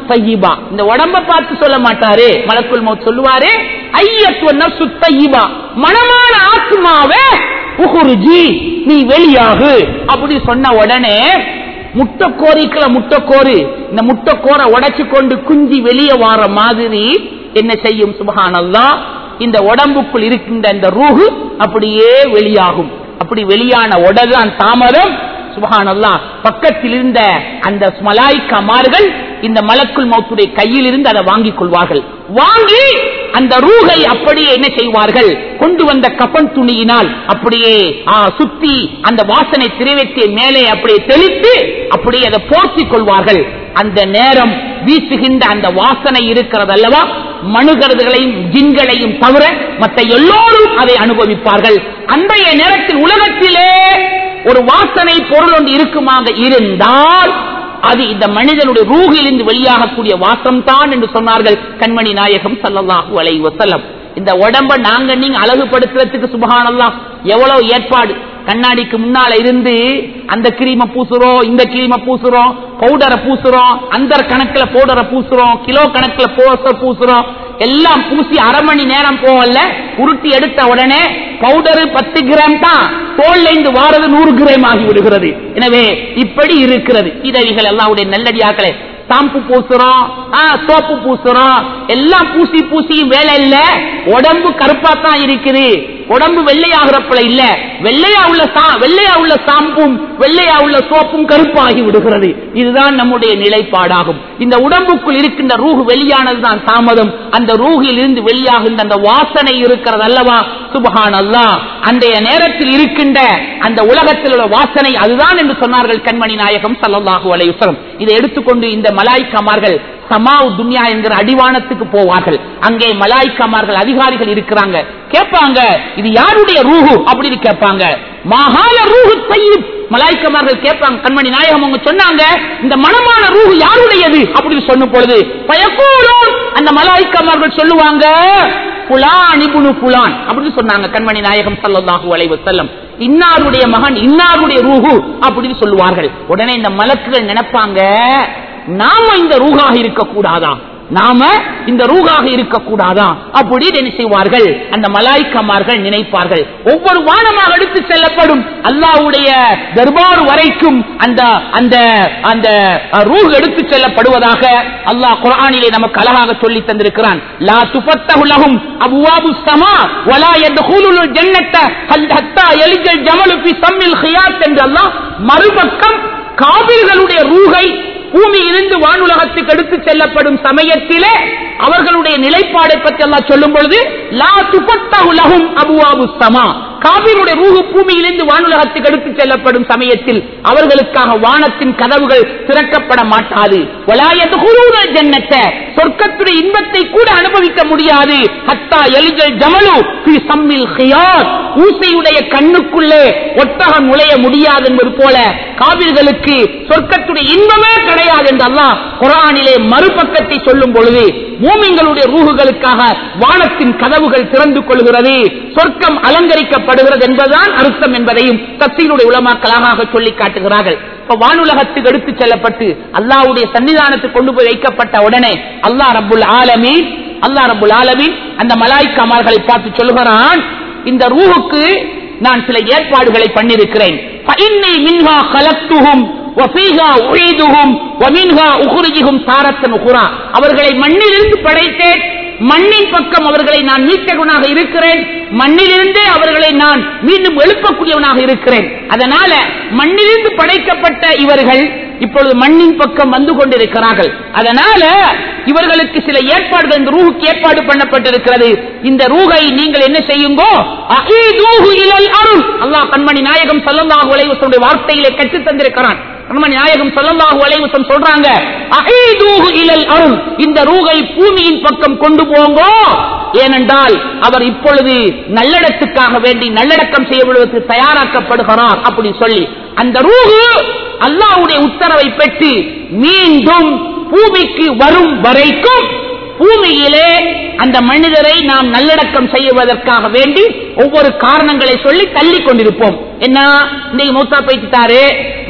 இந்த உடம்ப பார்த்து சொல்ல மாட்டாரு. மலக்குள் மௌத் சொல்லுவாரு ஐயத்துவ நப்சு மனமான ஆத்மாவே உகுருஜி நீ வெளியாகு. அப்படி சொன்ன உடனே முட்டைக்கோரிக்கல முட்டைக்கோரு இந்த முட்டைக்கோரை உடைச்சு கொண்டு குஞ்சி வெளியே வார மாதிரி என்ன செய்யும்? சுபஹானல்லா இந்த உடம்புக்குள் இருக்கின்ற இந்த ரூஹு அப்படியே வெளியாகும். அப்படி வெளியான உடதான் தாமதம். சுபஹானல்லா பக்கத்தில் இருந்த அந்த மலாய்க்கமார்கள் இந்த மலக்குள் மௌத்துடைய கையில் இருந்து அதை வாங்கிக் கொள்வார்கள். வாங்கி அந்த ரூகை அப்படியே என்ன செய்வார்கள்? கொண்டு வந்த கப்பன் துணியினால் அப்படியே சுத்தி அந்த வாசனை திரைவத்தை மேலே அப்படியே தெளித்து அப்படியே அதை போர்த்திக் கொள்வார்கள். அந்த நேரம் வீசுகின்ற அந்த வாசனை இருக்கிறது அல்லவா மனுகருதுகளையும் ஜின்களையும் தவிர மற்ற எல்லோரும் அதை அனுபவிப்பார்கள். அன்றைய நேரத்தில் உலகத்திலே ஒரு வாசனை பொருள் ஒன்று இருக்குமாக இருந்தால் அது இந்த மனிதனுடைய ரூகிலிருந்து வெளியாகக்கூடிய வாசம் தான் என்று சொன்னார்கள் கண்மணி நாயகம் சல்லாஹூ அலைஹி வஸல்லம். இந்த உடம்ப நாங்க நீங்க அழகுபடுத்துறதுக்கு சுபஹானல்லாஹ் எவ்வளவு ஏற்பாடு. கண்ணாடிக்கு முன்னால இருந்து அந்த கிரீமை பூசுறோம் இந்த கிரீமை பூசுறோம் பவுடரை பூசுறோம் அந்த கணக்குல பவுடரை பூசுறோம் கிலோ கணக்குல போஸ்டர் பூசுறோம் எல்லாம் பூசி அரை மணி நேரம் போகல உருட்டி எடுத்த உடனே பவுடர் பத்து கிராம் தான் தோல்ல இருந்து வாரது நூறு கிராம் ஆகி விடுகிறது. எனவே இப்படி இருக்கிறது. இதைகள் எல்லாருடைய நல்லடியாக்களே ஷாம்பு பூசுறோம் ஆ, சோப்பு பூசுறோம் எல்லாம் பூசி பூசி வேலை இல்ல. உடம்பு கருப்பா தான் இருக்குது. உடம்பு வெள்ளையாகிறப்பல இல்ல. வெள்ளையா உள்ள சா- வெள்ளையா உள்ள சாம்பும் வெள்ளையா உள்ள சோப்பும் கருப்பாகி விடுகிறது. இதுதான் நம்முடைய நிலைப்பாடாகும். இந்த உடம்புக்குள் இருக்கின்ற ரூஹு வெளியானதுதான் தாமதம். அந்த ரூஹில் இருந்து வெளியாகின்ற அந்த வாசனை இருக்கிறது அல்லவா? சுபஹான் அல்லா அன்றைய நேரத்தில் இருக்கின்ற அந்த உலகத்தில் உள்ள வாசனை அதுதான் என்று சொன்னார்கள் கண்மணி நாயகம் சல்லாஹூ அலையுசரம் இதை எடுத்துக்கொண்டு இந்த மலாய்க்கமார்கள் சமாவு துன்யா என்கிற அடிவானத்துக்கு போவார்கள். அங்கே மலாய்க்கமார்கள் அதிகாரிகள் இருக்கிறாங்க. கேட்பாங்க இது யாருடைய ரூஹு அப்படின்னு கேட்பாங்க. மகால ரூஹு தய்யிப் மலாய்க்கமார்கள் கேட்பாங்க கண்மணி நாயகம் அவங்க சொன்னாங்க இந்த மனமான ரூஹு யாருடையது அப்படின்னு சொன்ன பொழுது பயக்கூடும் அந்த மலாய்க்கமார்கள் சொல்லுவாங்க புலான் இபுனு புலான். அப்படின்னு சொன்னாங்க கண்மணி நாயகம் ஸல்லல்லாஹு அலைஹி செல்லம் இன்னாருடைய மகன் இன்னாருடைய ரூஹு அப்படின்னு சொல்லுவார்கள். உடனே இந்த மலக்குகள் நினைப்பாங்க நாம இந்த ரூஹாக இருக்க கூடாதான் நாம இந்த ரூகாக இருக்கக்கூடாதா? அப்படின்னு என்ன செய்வார்கள்? அந்த மலாய்க்கமார்கள் நினைப்பார்கள். ஒவ்வொரு வானமாக எடுத்து செல்லப்படும் அல்லாஹ்வுடைய தர்பார் வரைக்கும் அந்த அந்த அந்த ரூஹ் எடுத்து செல்லப்படுவதாக அல்லாஹ் குரானிலே நமக்கு அழகாக சொல்லி தந்திருக்கிறான். லா துஃபத்தஹு லஹும் அப்வாபு வலா யத்ஹுலுல் ஜன்னத ஹத்தா யலிஜல் ஜமலு சம்மில் ஹியாத் என்று அல்லாஹ் மறுபக்கம் காவிர்களுடைய ரூகை பூமியிலிருந்து வானுலகத்துக்கு எடுத்து செல்லப்படும் சமயத்திலே அவர்களுடைய நிலைப்பாடை பற்றி எல்லாம் சொல்லும் பொழுது லா துபத்தஹு உலகம் அபுவாபு சமா. காபிருடைய ரூகு பூமியிலிருந்து வானுலகத்துக்கு எடுத்து செல்லப்படும் சமயத்தில் அவர்களுக்காக வானத்தின் கதவுகள் திறக்கப்பட மாட்டாது. ஜன்னத்தை சொர்க்கத்துடைய இன்பத்தை கூட அனுபவிக்க முடியாது. ஹத்தா எலிஜல் ஜமலு சம்மில் ஊசையுடைய கண்ணுக்குள்ளே ஒட்டகம் நுழைய முடியாது என்பது போல காவிர்களுக்கு சொர்க்கத்துடைய இன்பமே கிடையாது என்றெல்லாம் குரானிலே மறுபக்கத்தை சொல்லும் பொழுது மூமிங்களுடைய ரூகுகளுக்காக வானத்தின் கதவுகள் திறந்து கொள்கிறது. சொர்க்கம் அலங்கரிக்கப்படுகிறது என்பதுதான் அர்த்தம் என்பதையும் தப்சீலுடைய உலமாக்கலாக சொல்லி காட்டுகிறார்கள். இப்ப வானுலகத்துக்கு எடுத்து செல்லப்பட்டு அல்லாவுடைய சன்னிதானத்துக்கு கொண்டு போய் வைக்கப்பட்ட உடனே அல்லாஹ் ரபுல் ஆலமி அல்லா ரபுல் ஆலமீன் அந்த மலாய்க்காமார்களை பார்த்து சொல்கிறான் இந்த ரூஹுக்கு நான் சில ஏற்பாடுகளை பண்ணிருக்கிறேன் அவர்களை மண்ணிலிருந்து படைத்தேன். மண்ணின் பக்கம் அவர்களை நான் மீட்டவனாக இருக்கிறேன். மண்ணிலிருந்தே அவர்களை நான் மீண்டும் எழுப்பக்கூடியவனாக இருக்கிறேன். அதனால மண்ணிலிருந்து படைக்கப்பட்ட இவர்கள் இப்பொழுது மண்ணின் பக்கம் வந்து கொண்டிருக்கிறார்கள். அதனால இவர்களுக்கு சில ஏற்பாடுகள் இந்த ரூஹுக்கு ஏற்பாடு பண்ணப்பட்டிருக்கிறது. இந்த ரூகை நீங்கள் என்ன செய்யுங்கோ அருள். அல்லாஹ் கண்மணி நாயகம் சொல்லந்தாகுலை வார்த்தையிலே கற்றுத் தந்திருக்கிறான் கண்மணி நாயகம் ஸல்லல்லாஹு அலைஹி சொல்றாங்க அருள். இந்த ரூகை பூமியின் பக்கம் கொண்டு போங்கோ. ஏனென்றால் அவர் இப்பொழுது நல்லடத்துக்காக வேண்டி நல்லடக்கம் செய்யப்படுவதற்கு தயாராக்கப்படுகிறார் அப்படி சொல்லி அந்த ரூகு அல்லாவுடைய உத்தரவை பெற்று மீண்டும் பூமிக்கு வரும் வரைக்கும் பூமியிலே அந்த மனிதரை நாம் நல்லடக்கம் செய்வதற்காக வேண்டி ஒவ்வொரு காரணங்களை சொல்லி தள்ளி கொண்டிருப்போம். என்ன? இன்னைக்கு மூத்தா போயிட்டாரு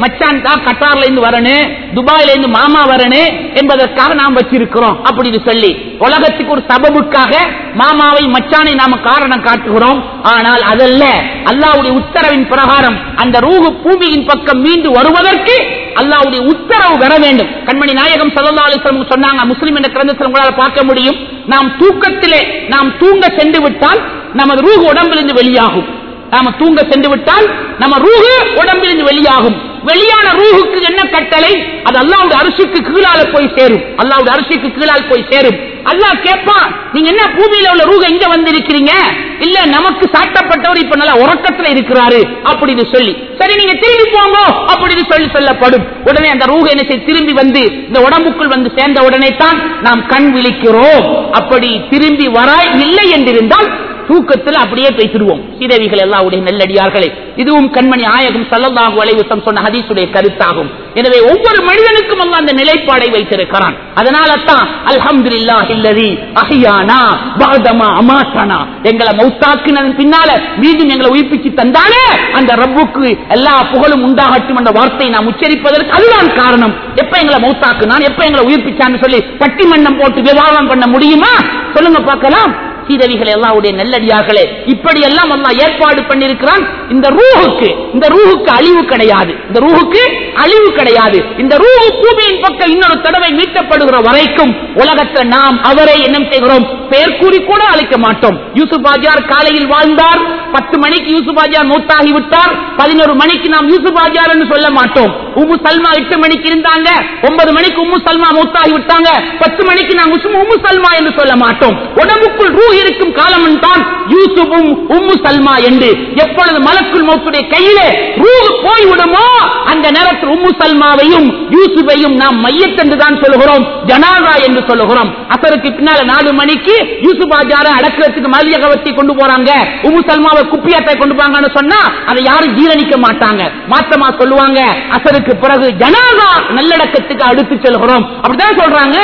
மச்சான் தான் கட்டார்ல இருந்து வரணும் துபாயில இருந்து மாமா வரணும் என்பதற்காக நாம் வச்சிருக்கிறோம். அப்படின்னு சொல்லி உலகத்துக்கு ஒரு சபபுக்காக மாமாவை மச்சானை நாம காரணம் காட்டுகிறோம். ஆனால் அதல்ல அல்லாவுடைய உத்தரவின் பிரகாரம் அந்த ரூகு பூமியின் பக்கம் மீண்டு வருவதற்கு அல்லாவுடைய உத்தரவு வர வேண்டும். கண்மணி நாயகம் சல்லா அலிஸ்லம் சொன்னாங்க முஸ்லீம் என்ற கிரந்தத்தில் உங்களால் பார்க்க முடியும். நாம் தூக்கத்திலே நாம் தூங்க சென்று விட்டால் நமது ரூகு உடம்பிலிருந்து வெளியாகும். நாம தூங்க சென்று விட்டால் நம்ம ரூகு உடம்பிலிருந்து வெளியாகும். வெளியான ரூஹுக்கு என்ன கட்டளை? அது அல்லாவுடைய அரிசிக்கு கீழால போய் சேரும். அல்லாவுடைய அரிசிக்கு கீழால் போய் சேரும். அல்லா கேட்பான் நீங்க என்ன பூமியில உள்ள ரூக இங்க வந்திருக்கிறீங்க? இல்ல நமக்கு சாட்டப்பட்டவர் இப்ப நல்லா உறக்கத்துல இருக்கிறாரு அப்படின்னு சொல்லி. சரி நீங்க திரும்பி போங்க அப்படின்னு சொல்லி சொல்லப்படும். உடனே அந்த ரூக என்ன திரும்பி வந்து இந்த உடம்புக்குள் வந்து சேர்ந்த உடனே தான் நாம் கண் விழிக்கிறோம். அப்படி திரும்பி வராய் இல்லை என்றிருந்தால் தூக்கத்தில் அப்படியே பேசிடுவோம். சீதேவிகள் எல்லாவுடைய நெல்லடியார்களே. இதுவும் கண்மணி ஆயகம் சல்லல்லாஹு அலைவசம் சொன்ன ஹதீசுடைய கருத்தாகும். எனவே ஒவ்வொரு மனிதனுக்கும் அல்ல அந்த நிலைப்பாடை வைத்திருக்கிறான். அதனால தான் அல்ஹம்துலில்லாஹ் இல்லதி அஹியானா பாதமா அமாசானா எங்களை மௌத்தாக்குனதன் பின்னால மீண்டும் எங்களை உயிர்ப்பிச்சு தந்தாலே அந்த ரப்புக்கு எல்லா புகழும் உண்டாகட்டும் என்ற வார்த்தையை நாம் உச்சரிப்பதற்கு அதுதான் காரணம். எப்ப எங்களை மௌத்தாக்குனான் எப்ப எங்களை உயிர்ப்பிச்சான்னு சொல்லி பட்டிமன்றம் போட்டு விவாதம் பண்ண முடியுமா? சொல்லுங்க பார்க்கலாம். சீதவிகள் எல்லாவுடைய நல்லடியார்களே இப்படி எல்லாம் அல்லா ஏற்பாடு பண்ணிருக்கிறான் இந்த ரூஹுக்கு இந்த ரூஹுக்கு அழிவு கிடையாது. இந்த ரூஹுக்கு அழிவு கிடையாது. இந்த ரூஹு பூமியின் பக்கம் இன்னொரு தடவை மீட்டப்படுகிற வரைக்கும் உலகத்தை நாம் அவரை என்ன செய்கிறோம். பெயர் கூறி கூட அழைக்க மாட்டோம். யூசுப் ஆஜார் காலையில் வாழ்ந்தார். பத்து மணிக்கு யூசுப் ஆஜார் மூத்தாகி விட்டார். பதினோரு மணிக்கு நாம் யூசுப் ஆஜார் என்று சொல்ல மாட்டோம். உம்மு சல்மா எட்டு மணிக்கு இருந்தாங்க. ஒன்பது மணிக்கு உம்மு சல்மா மூத்தாகி விட்டாங்க. பத்து மணிக்கு நாங்கள் உம்மு சல்மா என்று சொல்ல மாட்டோம். உடம்புக்குள் ரூ இருக்கும் காலம் தான் யூசுபும் உம்மு சல்மா என்று. எப்பொழுது மலக்குள் மௌத்துடைய கையிலே ரூ போய்விடுமோ அந்த நேரத்தில் உம்மு சல்மாவையும் யூசுபையும் நாம் மையத்தென்று தான் சொல்லுகிறோம். ஜனாதா என்று சொல்லுகிறோம். அசருக்கு பின்னால நாலு மணிக்கு யூசுப் ஆஜார அடக்கிறதுக்கு மல்லிய கவர்த்தி கொண்டு போறாங்க. உம்மு சல்மாவை குப்பியாட்டை கொண்டு போறாங்கன்னு சொன்னா அதை யாரும் ஜீரணிக்க மாட்டாங்க. மாத்தமா சொல்லுவாங்க அசருக்கு பிறகு ஜனாதா நல்லடக்கத்துக்கு அடுத்து செல்கிறோம். அப்படிதான் சொல்றாங்க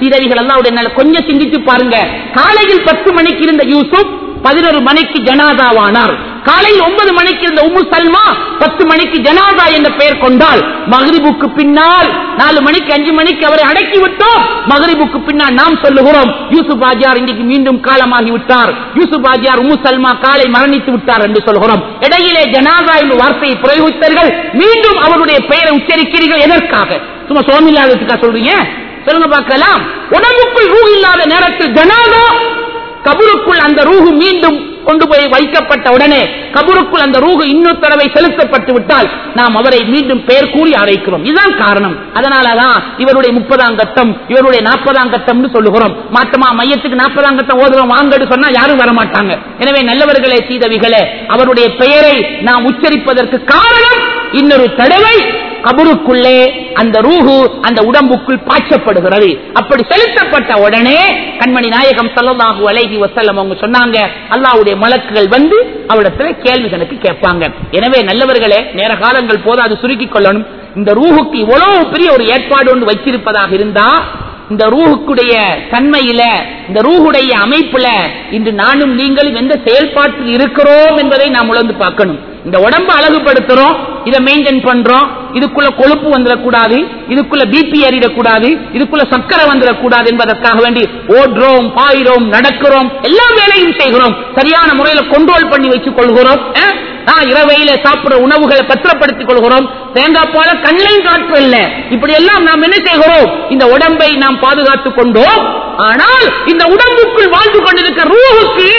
சீதவிகள் எல்லாம் கொஞ்சம் சிந்திச்சு பாருங்க. காலையில் பத்து மணிக்கு இருந்த யூசுப் பதினொரு மணிக்கு ஜனாதாவானார். காலை ஒன்பது மணிக்கு இருந்த உம்மு சல்மா பத்து மணிக்கு ஜனாதா என்ற பெயர் கொண்டால் மகரிபுக்கு பின்னால் நாலு மணிக்கு அஞ்சு மணிக்கு அவரை அடக்கி விட்டோம் மகரிபுக்கு பின்னால் நாம் சொல்லுகிறோம் யூசுப் ஆஜியார் இன்றைக்கு மீண்டும் காலமாகி விட்டார். யூசுப் ஆஜியார் உம்மு சல்மா காலை மரணித்து விட்டார் என்று சொல்கிறோம். இடையிலே ஜனாதா என்ற வார்த்தையை பிரயோகித்தீர்கள். மீண்டும் அவருடைய பெயரை உச்சரிக்கிறீர்கள் எதற்காக? சும்மா சோமில்லாததுக்கா சொல்றீங்க? சொல்லுங்க பார்க்கலாம். உடம்புக்குள் ரூ இல்லாத நேரத்தில் ஜனாதா கபருக்குள் அந்த ரூஹு மீண்டும் கொண்டு போய் வைக்கப்பட்ட உடனே கபருக்குள் அந்த ரூகு இன்னொரு தடவை செலுத்தப்பட்டு விட்டால் நாம் அவரை மீண்டும் பெயர் கூறி அழைக்கிறோம். இதுதான் காரணம். அதனாலதான் இவருடைய முப்பதாம் கட்டம் இவருடைய நாற்பதாம் கட்டம்னு சொல்லுகிறோம். மாற்றமா மையத்துக்கு நாற்பதாம் கட்டம் ஓதுறோம் வாங்கன்னு சொன்னா யாரும் வர மாட்டாங்க எனவே நல்லவர்களே சீதவிகளே அவருடைய பெயரை நாம் உச்சரிப்பதற்கு காரணம் இன்னொரு தடவை கபருக்குள்ளே அந்த ரூஹு அந்த உடம்புக்குள் பாய்ச்சப்படுகிறது. அப்படி செலுத்தப்பட்ட உடனே கண்மணி நாயகம் சல்லல்லாஹு அலைஹி வசல்லம் அவங்க சொன்னாங்க அல்லாவுடைய மலக்குகள் வந்து அவரிடத்துல கேள்விகளுக்கு கேட்பாங்க. எனவே நல்லவர்களே நேர காலங்கள் போதாது சுருக்கிக் கொள்ளணும். இந்த ரூஹுக்கு இவ்வளவு பெரிய ஒரு ஏற்பாடு ஒன்று வச்சிருப்பதாக இருந்தா இந்த ரூஹுக்குடைய தன்மையில இந்த ரூஹுடைய அமைப்புல இன்று நானும் நீங்களும் எந்த செயல்பாட்டில் இருக்கிறோம் என்பதை நாம் உணர்ந்து பார்க்கணும். இந்த உடம்ப அழகுபடுத்துறோம் இதை மெயின்டைன் பண்றோம் இதுக்குள்ள கொழுப்பு வந்துடக்கூடாது இதுக்குள்ள பிபி ஏறிடக்கூடாது இதுக்குள்ள சக்கரை வந்துடக்கூடாது என்பதற்காக வேண்டி ஓடுறோம் பாயிறோம் நடக்கிறோம் எல்லா வேலையும் செய்கிறோம். சரியான முறையில கண்ட்ரோல் பண்ணி வச்சுக் கொள்கிறோம் இரவையில சாப்பிடுற உணவுகளை பத்திரப்படுத்திக் கொள்கிறோம். தேங்காய் போல கண்ணையும் காற்றல்ல இப்படி எல்லாம் நாம் என்ன செய்கிறோம்? இந்த உடம்பை நாம் பாதுகாத்துக் கொண்டோம். ஆனால் இந்த உடம்புக்குள் வாழ்ந்து கொண்டிருக்க ரூஹுக்கு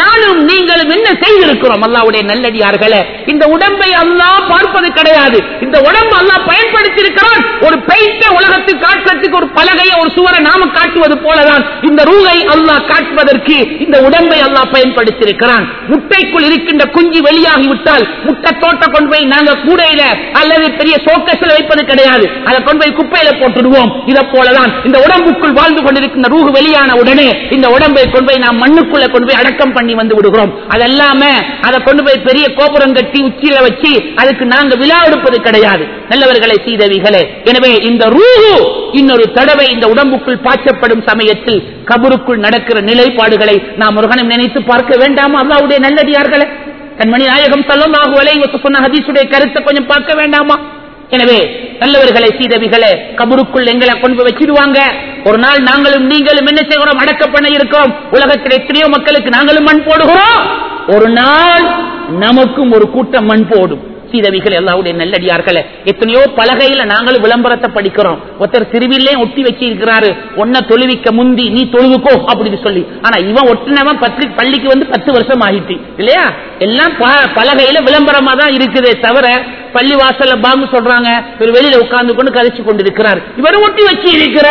நானும் நீங்களும் என்ன செய்திருக்கிறோம்? அல்லாவுடைய நல்லடியார்களே இந்த உடம்பை அல்லா பார்ப்பது கிடையாது. இந்த உடம்பு அல்லா பயன்படுத்தி இருக்கிறான் ஒரு பெயிண்ட உலகத்துக்கு காட்டுறதுக்கு ஒரு பலகையை ஒரு சுவரை நாம காட்டுவது போலதான் இந்த ரூகை அல்லாஹ் காட்டுவதற்கு இந்த உடம்பை அல்லாஹ் பயன்படுத்தி இருக்கிறான் முட்டைக்குள் இருக்கின்ற குஞ்சு வெளியாகிவிட்டால் முட்டை தோட்ட கொண்டு போய் நாங்க கூடையில அல்லது பெரிய சோக்கஸில் வைப்பது கிடையாது. அதை கொண்டு போய் குப்பையில போட்டுடுவோம். இதை போலதான் இந்த உடம்புக்குள் வாழ்ந்து கொண்டிருக்கின்ற ரூகு வெளியான உடனே இந்த உடம்பை கொண்டு போய் நாம் மண்ணுக்குள்ள கொண்டு போய் அடக்கம் பண்ணி வந்து விடுகிறோம். அதெல்லாம அதை கொண்டு போய் பெரிய கோபுரம் கட்டி உச்சியில வச்சு அதுக்கு நாங்க விழா எடுப்பது கிடையாது. நல்லவர்களை சீதவிகளே. எனவே இந்த ரூஹு இன்னொரு தடவை இந்த உடம்புக்குள் பாய்ச்சப்படும் சமயத்தில் கபருக்குள் நடக்கிற நிலைப்பாடுகளை நாம் முருகனும் நினைத்து பார்க்க வேண்டாமா? அல்லாவுடைய நல்லடியார்களே. கண்மணி நாயகம் சல்லல்லாஹு ஆகுவலை சொன்ன ஹதீஸுடைய கருத்தை கொஞ்சம் பார்க்க வேண்டாமா? எனவே நல்லவர்களை சீதவிகளை கபருக்குள் எங்களை கொண்டு வச்சிருவாங்க ஒரு நாள் நாங்களும் நீங்களும் என்ன செய்கிறோம்? அடக்க பண்ண இருக்கோம். உலகத்தில் எத்தனையோ மக்களுக்கு நாங்களும் மண் போடுகிறோம். ஒரு நாள் நமக்கும் ஒரு கூட்டம் மண் போடும். சீதவிகள் எல்லாவுடைய நல்லடியார்களே எத்தனையோ பலகையில நாங்களும் விளம்பரத்தை படிக்கிறோம். ஒருத்தர் திருவிலே ஒட்டி வச்சு இருக்கிறாரு ஒன்ன தொழுவிக்க முந்தி நீ தொழுவுக்கோ அப்படின்னு சொல்லி. ஆனா இவன் ஒட்டினவன் பத்து பள்ளிக்கு வந்து பத்து வருஷம் ஆகிட்டு இல்லையா? எல்லாம் ப- பலகையில விளம்பரமா தான் இருக்குதே தவிர பள்ளி வாசல்ல பாம்பு சொல்றாங்க. இவர் வெளியில உட்கார்ந்து கொண்டு கதைச்சு கொண்டிருக்கிறார். இவர் ஒட்டி வச்சு இருக்கிற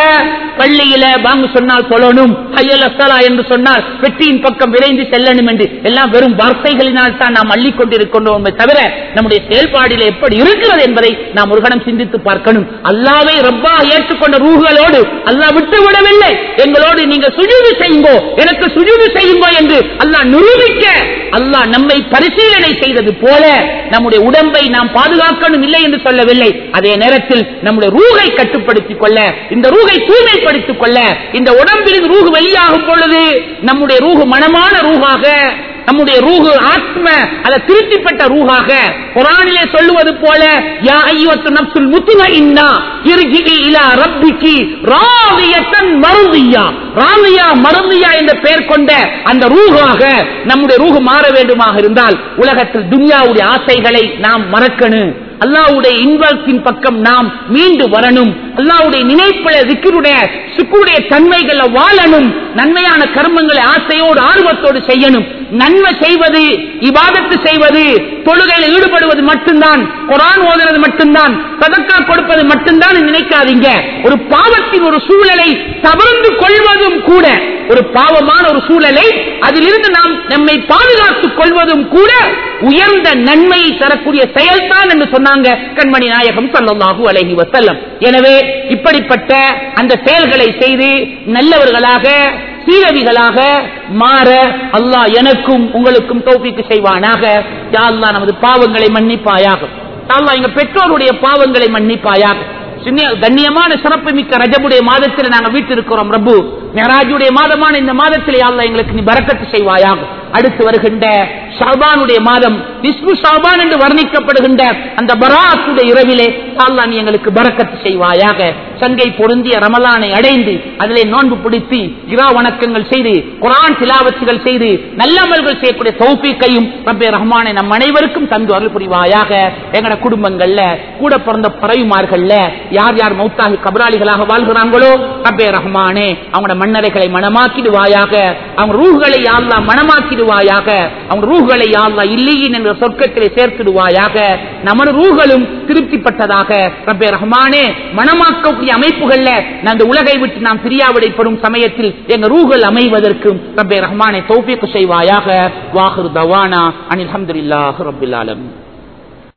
பள்ளியில பாம்பு சொன்னால் சொல்லணும் ஐயல் அசலா என்று சொன்னால் வெற்றியின் பக்கம் விரைந்து செல்லணும் என்று எல்லாம் வெறும் வார்த்தைகளினால் தான் நாம் அள்ளி கொண்டிருக்கின்றோம் தவிர நம்முடைய செயல்பாடில் எப்படி இருக்கிறது என்பதை நாம் ஒரு கணம் சிந்தித்து பார்க்கணும். அல்லாவை ரப்பா ஏற்றுக்கொண்ட ரூகளோடு அல்லா விட்டு விடவில்லை எங்களோடு நீங்க சுஜூது செய்யுங்கோ எனக்கு சுஜூது செய்யுங்கோ என்று அல்லா நிரூபிக்க அல்லா நம்மை பரிசீலனை செய்தது போல நம்முடைய உடம்பை நாம் பாதுகாக்கணும் இல்லை என்று சொல்லவில்லை. அதே நேரத்தில் நம்முடைய ரூகை கட்டுப்படுத்திக் கொள்ள இந்த ரூகை தூய்மைப்படுத்திக் கொள்ள இந்த உடம்பில் ரூகு வெளியாகும் பொழுது நம்முடைய ரூகு மனமான ரூகாக நம்முடைய ரூஹு ஆத்ம அதை திருப்திப்பட்ட ரூஹாக குரானிலே சொல்லுவது போல யா ஐயத்து நப்சுல் முத்துமையின்னா இறுகி இலா ரப்பிக்கு ராவியத்தன் மருந்தியா ராவியா மருதியா என்ற பெயர் கொண்ட அந்த ரூஹாக நம்முடைய ரூஹு மாற வேண்டுமாக இருந்தால் உலகத்தில் துன்யாவுடைய ஆசைகளை நாம் மறக்கணும் அல்லாவுடைய இன்பத்தின் பக்கம் நாம் மீண்டு வரணும். அல்லாவுடைய நினைப்புல திக்கருடைய சுக்குடைய தன்மைகளை வாழணும். நன்மையான கர்மங்களை ஆசையோடு ஆர்வத்தோடு செய்யணும். நன்மை செய்வது இவாதத்து செய்வது தொழுகையில் ஈடுபடுவது மட்டும்தான் குரான் ஓதுறது மட்டும்தான் பதக்கா கொடுப்பது மட்டும்தான் நினைக்காதீங்க. ஒரு பாவத்தின் ஒரு சூழலை தவிர்த்து கொள்வதும் கூட ஒரு பாவமான ஒரு சூழலை அதிலிருந்து நாம் நம்மை பாதுகாத்துக் கொள்வதும் கூட உயர்ந்த நன்மையை தரக்கூடிய செயல்தான் என்று சொன்னாங்க கண்மணி நாயகம் ஸல்லல்லாஹு அழகி வசல்லம் எனவே இப்படிப்பட்ட அந்த செயல்களை செய்து நல்லவர்களாக சீரவிகளாக மாற அல்லாஹ் எனக்கும் உங்களுக்கும் தோப்பிக்கு செய்வானாக. யாழ்லா நமது பாவங்களை மன்னிப்பாயாக. யாழ்லா எங்க பெற்றோருடைய பாவங்களை மன்னிப்பாயாக. கண்ணியமான சிறப்பு மிக்க ரஜபுடைய மாதத்தில் நாங்கள் வீட்டிருக்கிறோம் பிரபு மெராஜுடைய மாதமான இந்த மாதத்தில் அல்ல எங்களுக்கு நீ பறக்கத்து செய்வாயாக. அடுத்து வருகின்ற ஷாபானுடைய மாதம் விஷ்ணு ஷாபான் என்று வர்ணிக்கப்படுகின்ற அந்த பராத்துடைய இரவிலே அல்லா நீ எங்களுக்கு பரக்கத்து செய்வாயாக. சங்கை பொருந்திய ரமலானை அடைந்து அதிலே நோன்பு பிடித்து இரா வணக்கங்கள் செய்து குரான் திலாவத்துகள் செய்து நல்லமல்கள் செய்யக்கூடிய தௌஃபீக்கையும் ரப்பே ரஹ்மானை நம் அனைவருக்கும் தந்து அருள் புரிவாயாக. எங்களோட குடும்பங்கள்ல கூட பிறந்த பறவைமார்கள்ல யார் யார் மௌத்தாகி கபராளிகளாக வாழ்கிறாங்களோ ரப்பே ரஹ்மானே அவங்களோட மன்னரைகளை மனமாக்கிடுவாயாக. அவங்க ரூகளை யாரெல்லாம் மனமாக்கிடுவாயாக. அவங்க ரூ ரூகளை யாழ்லா இல்லையின் என்ற சொர்க்கத்திலே சேர்த்திடுவாயாக. நமது ரூகளும் திருப்திப்பட்டதாக. ரப்பே ரஹ்மானே மனமாக்கக்கூடிய அமைப்புகள்ல அந்த உலகை விட்டு நாம் பிரியாவிடைப்படும் சமயத்தில் எங்க ரூகள் அமைவதற்கும் ரப்பே ரஹ்மானை தௌஃபீக் செய்வாயாக. வாஹிர் தவானா அனில் அல்ஹம்துலில்லாஹி ரப்பில் ஆலமீன்.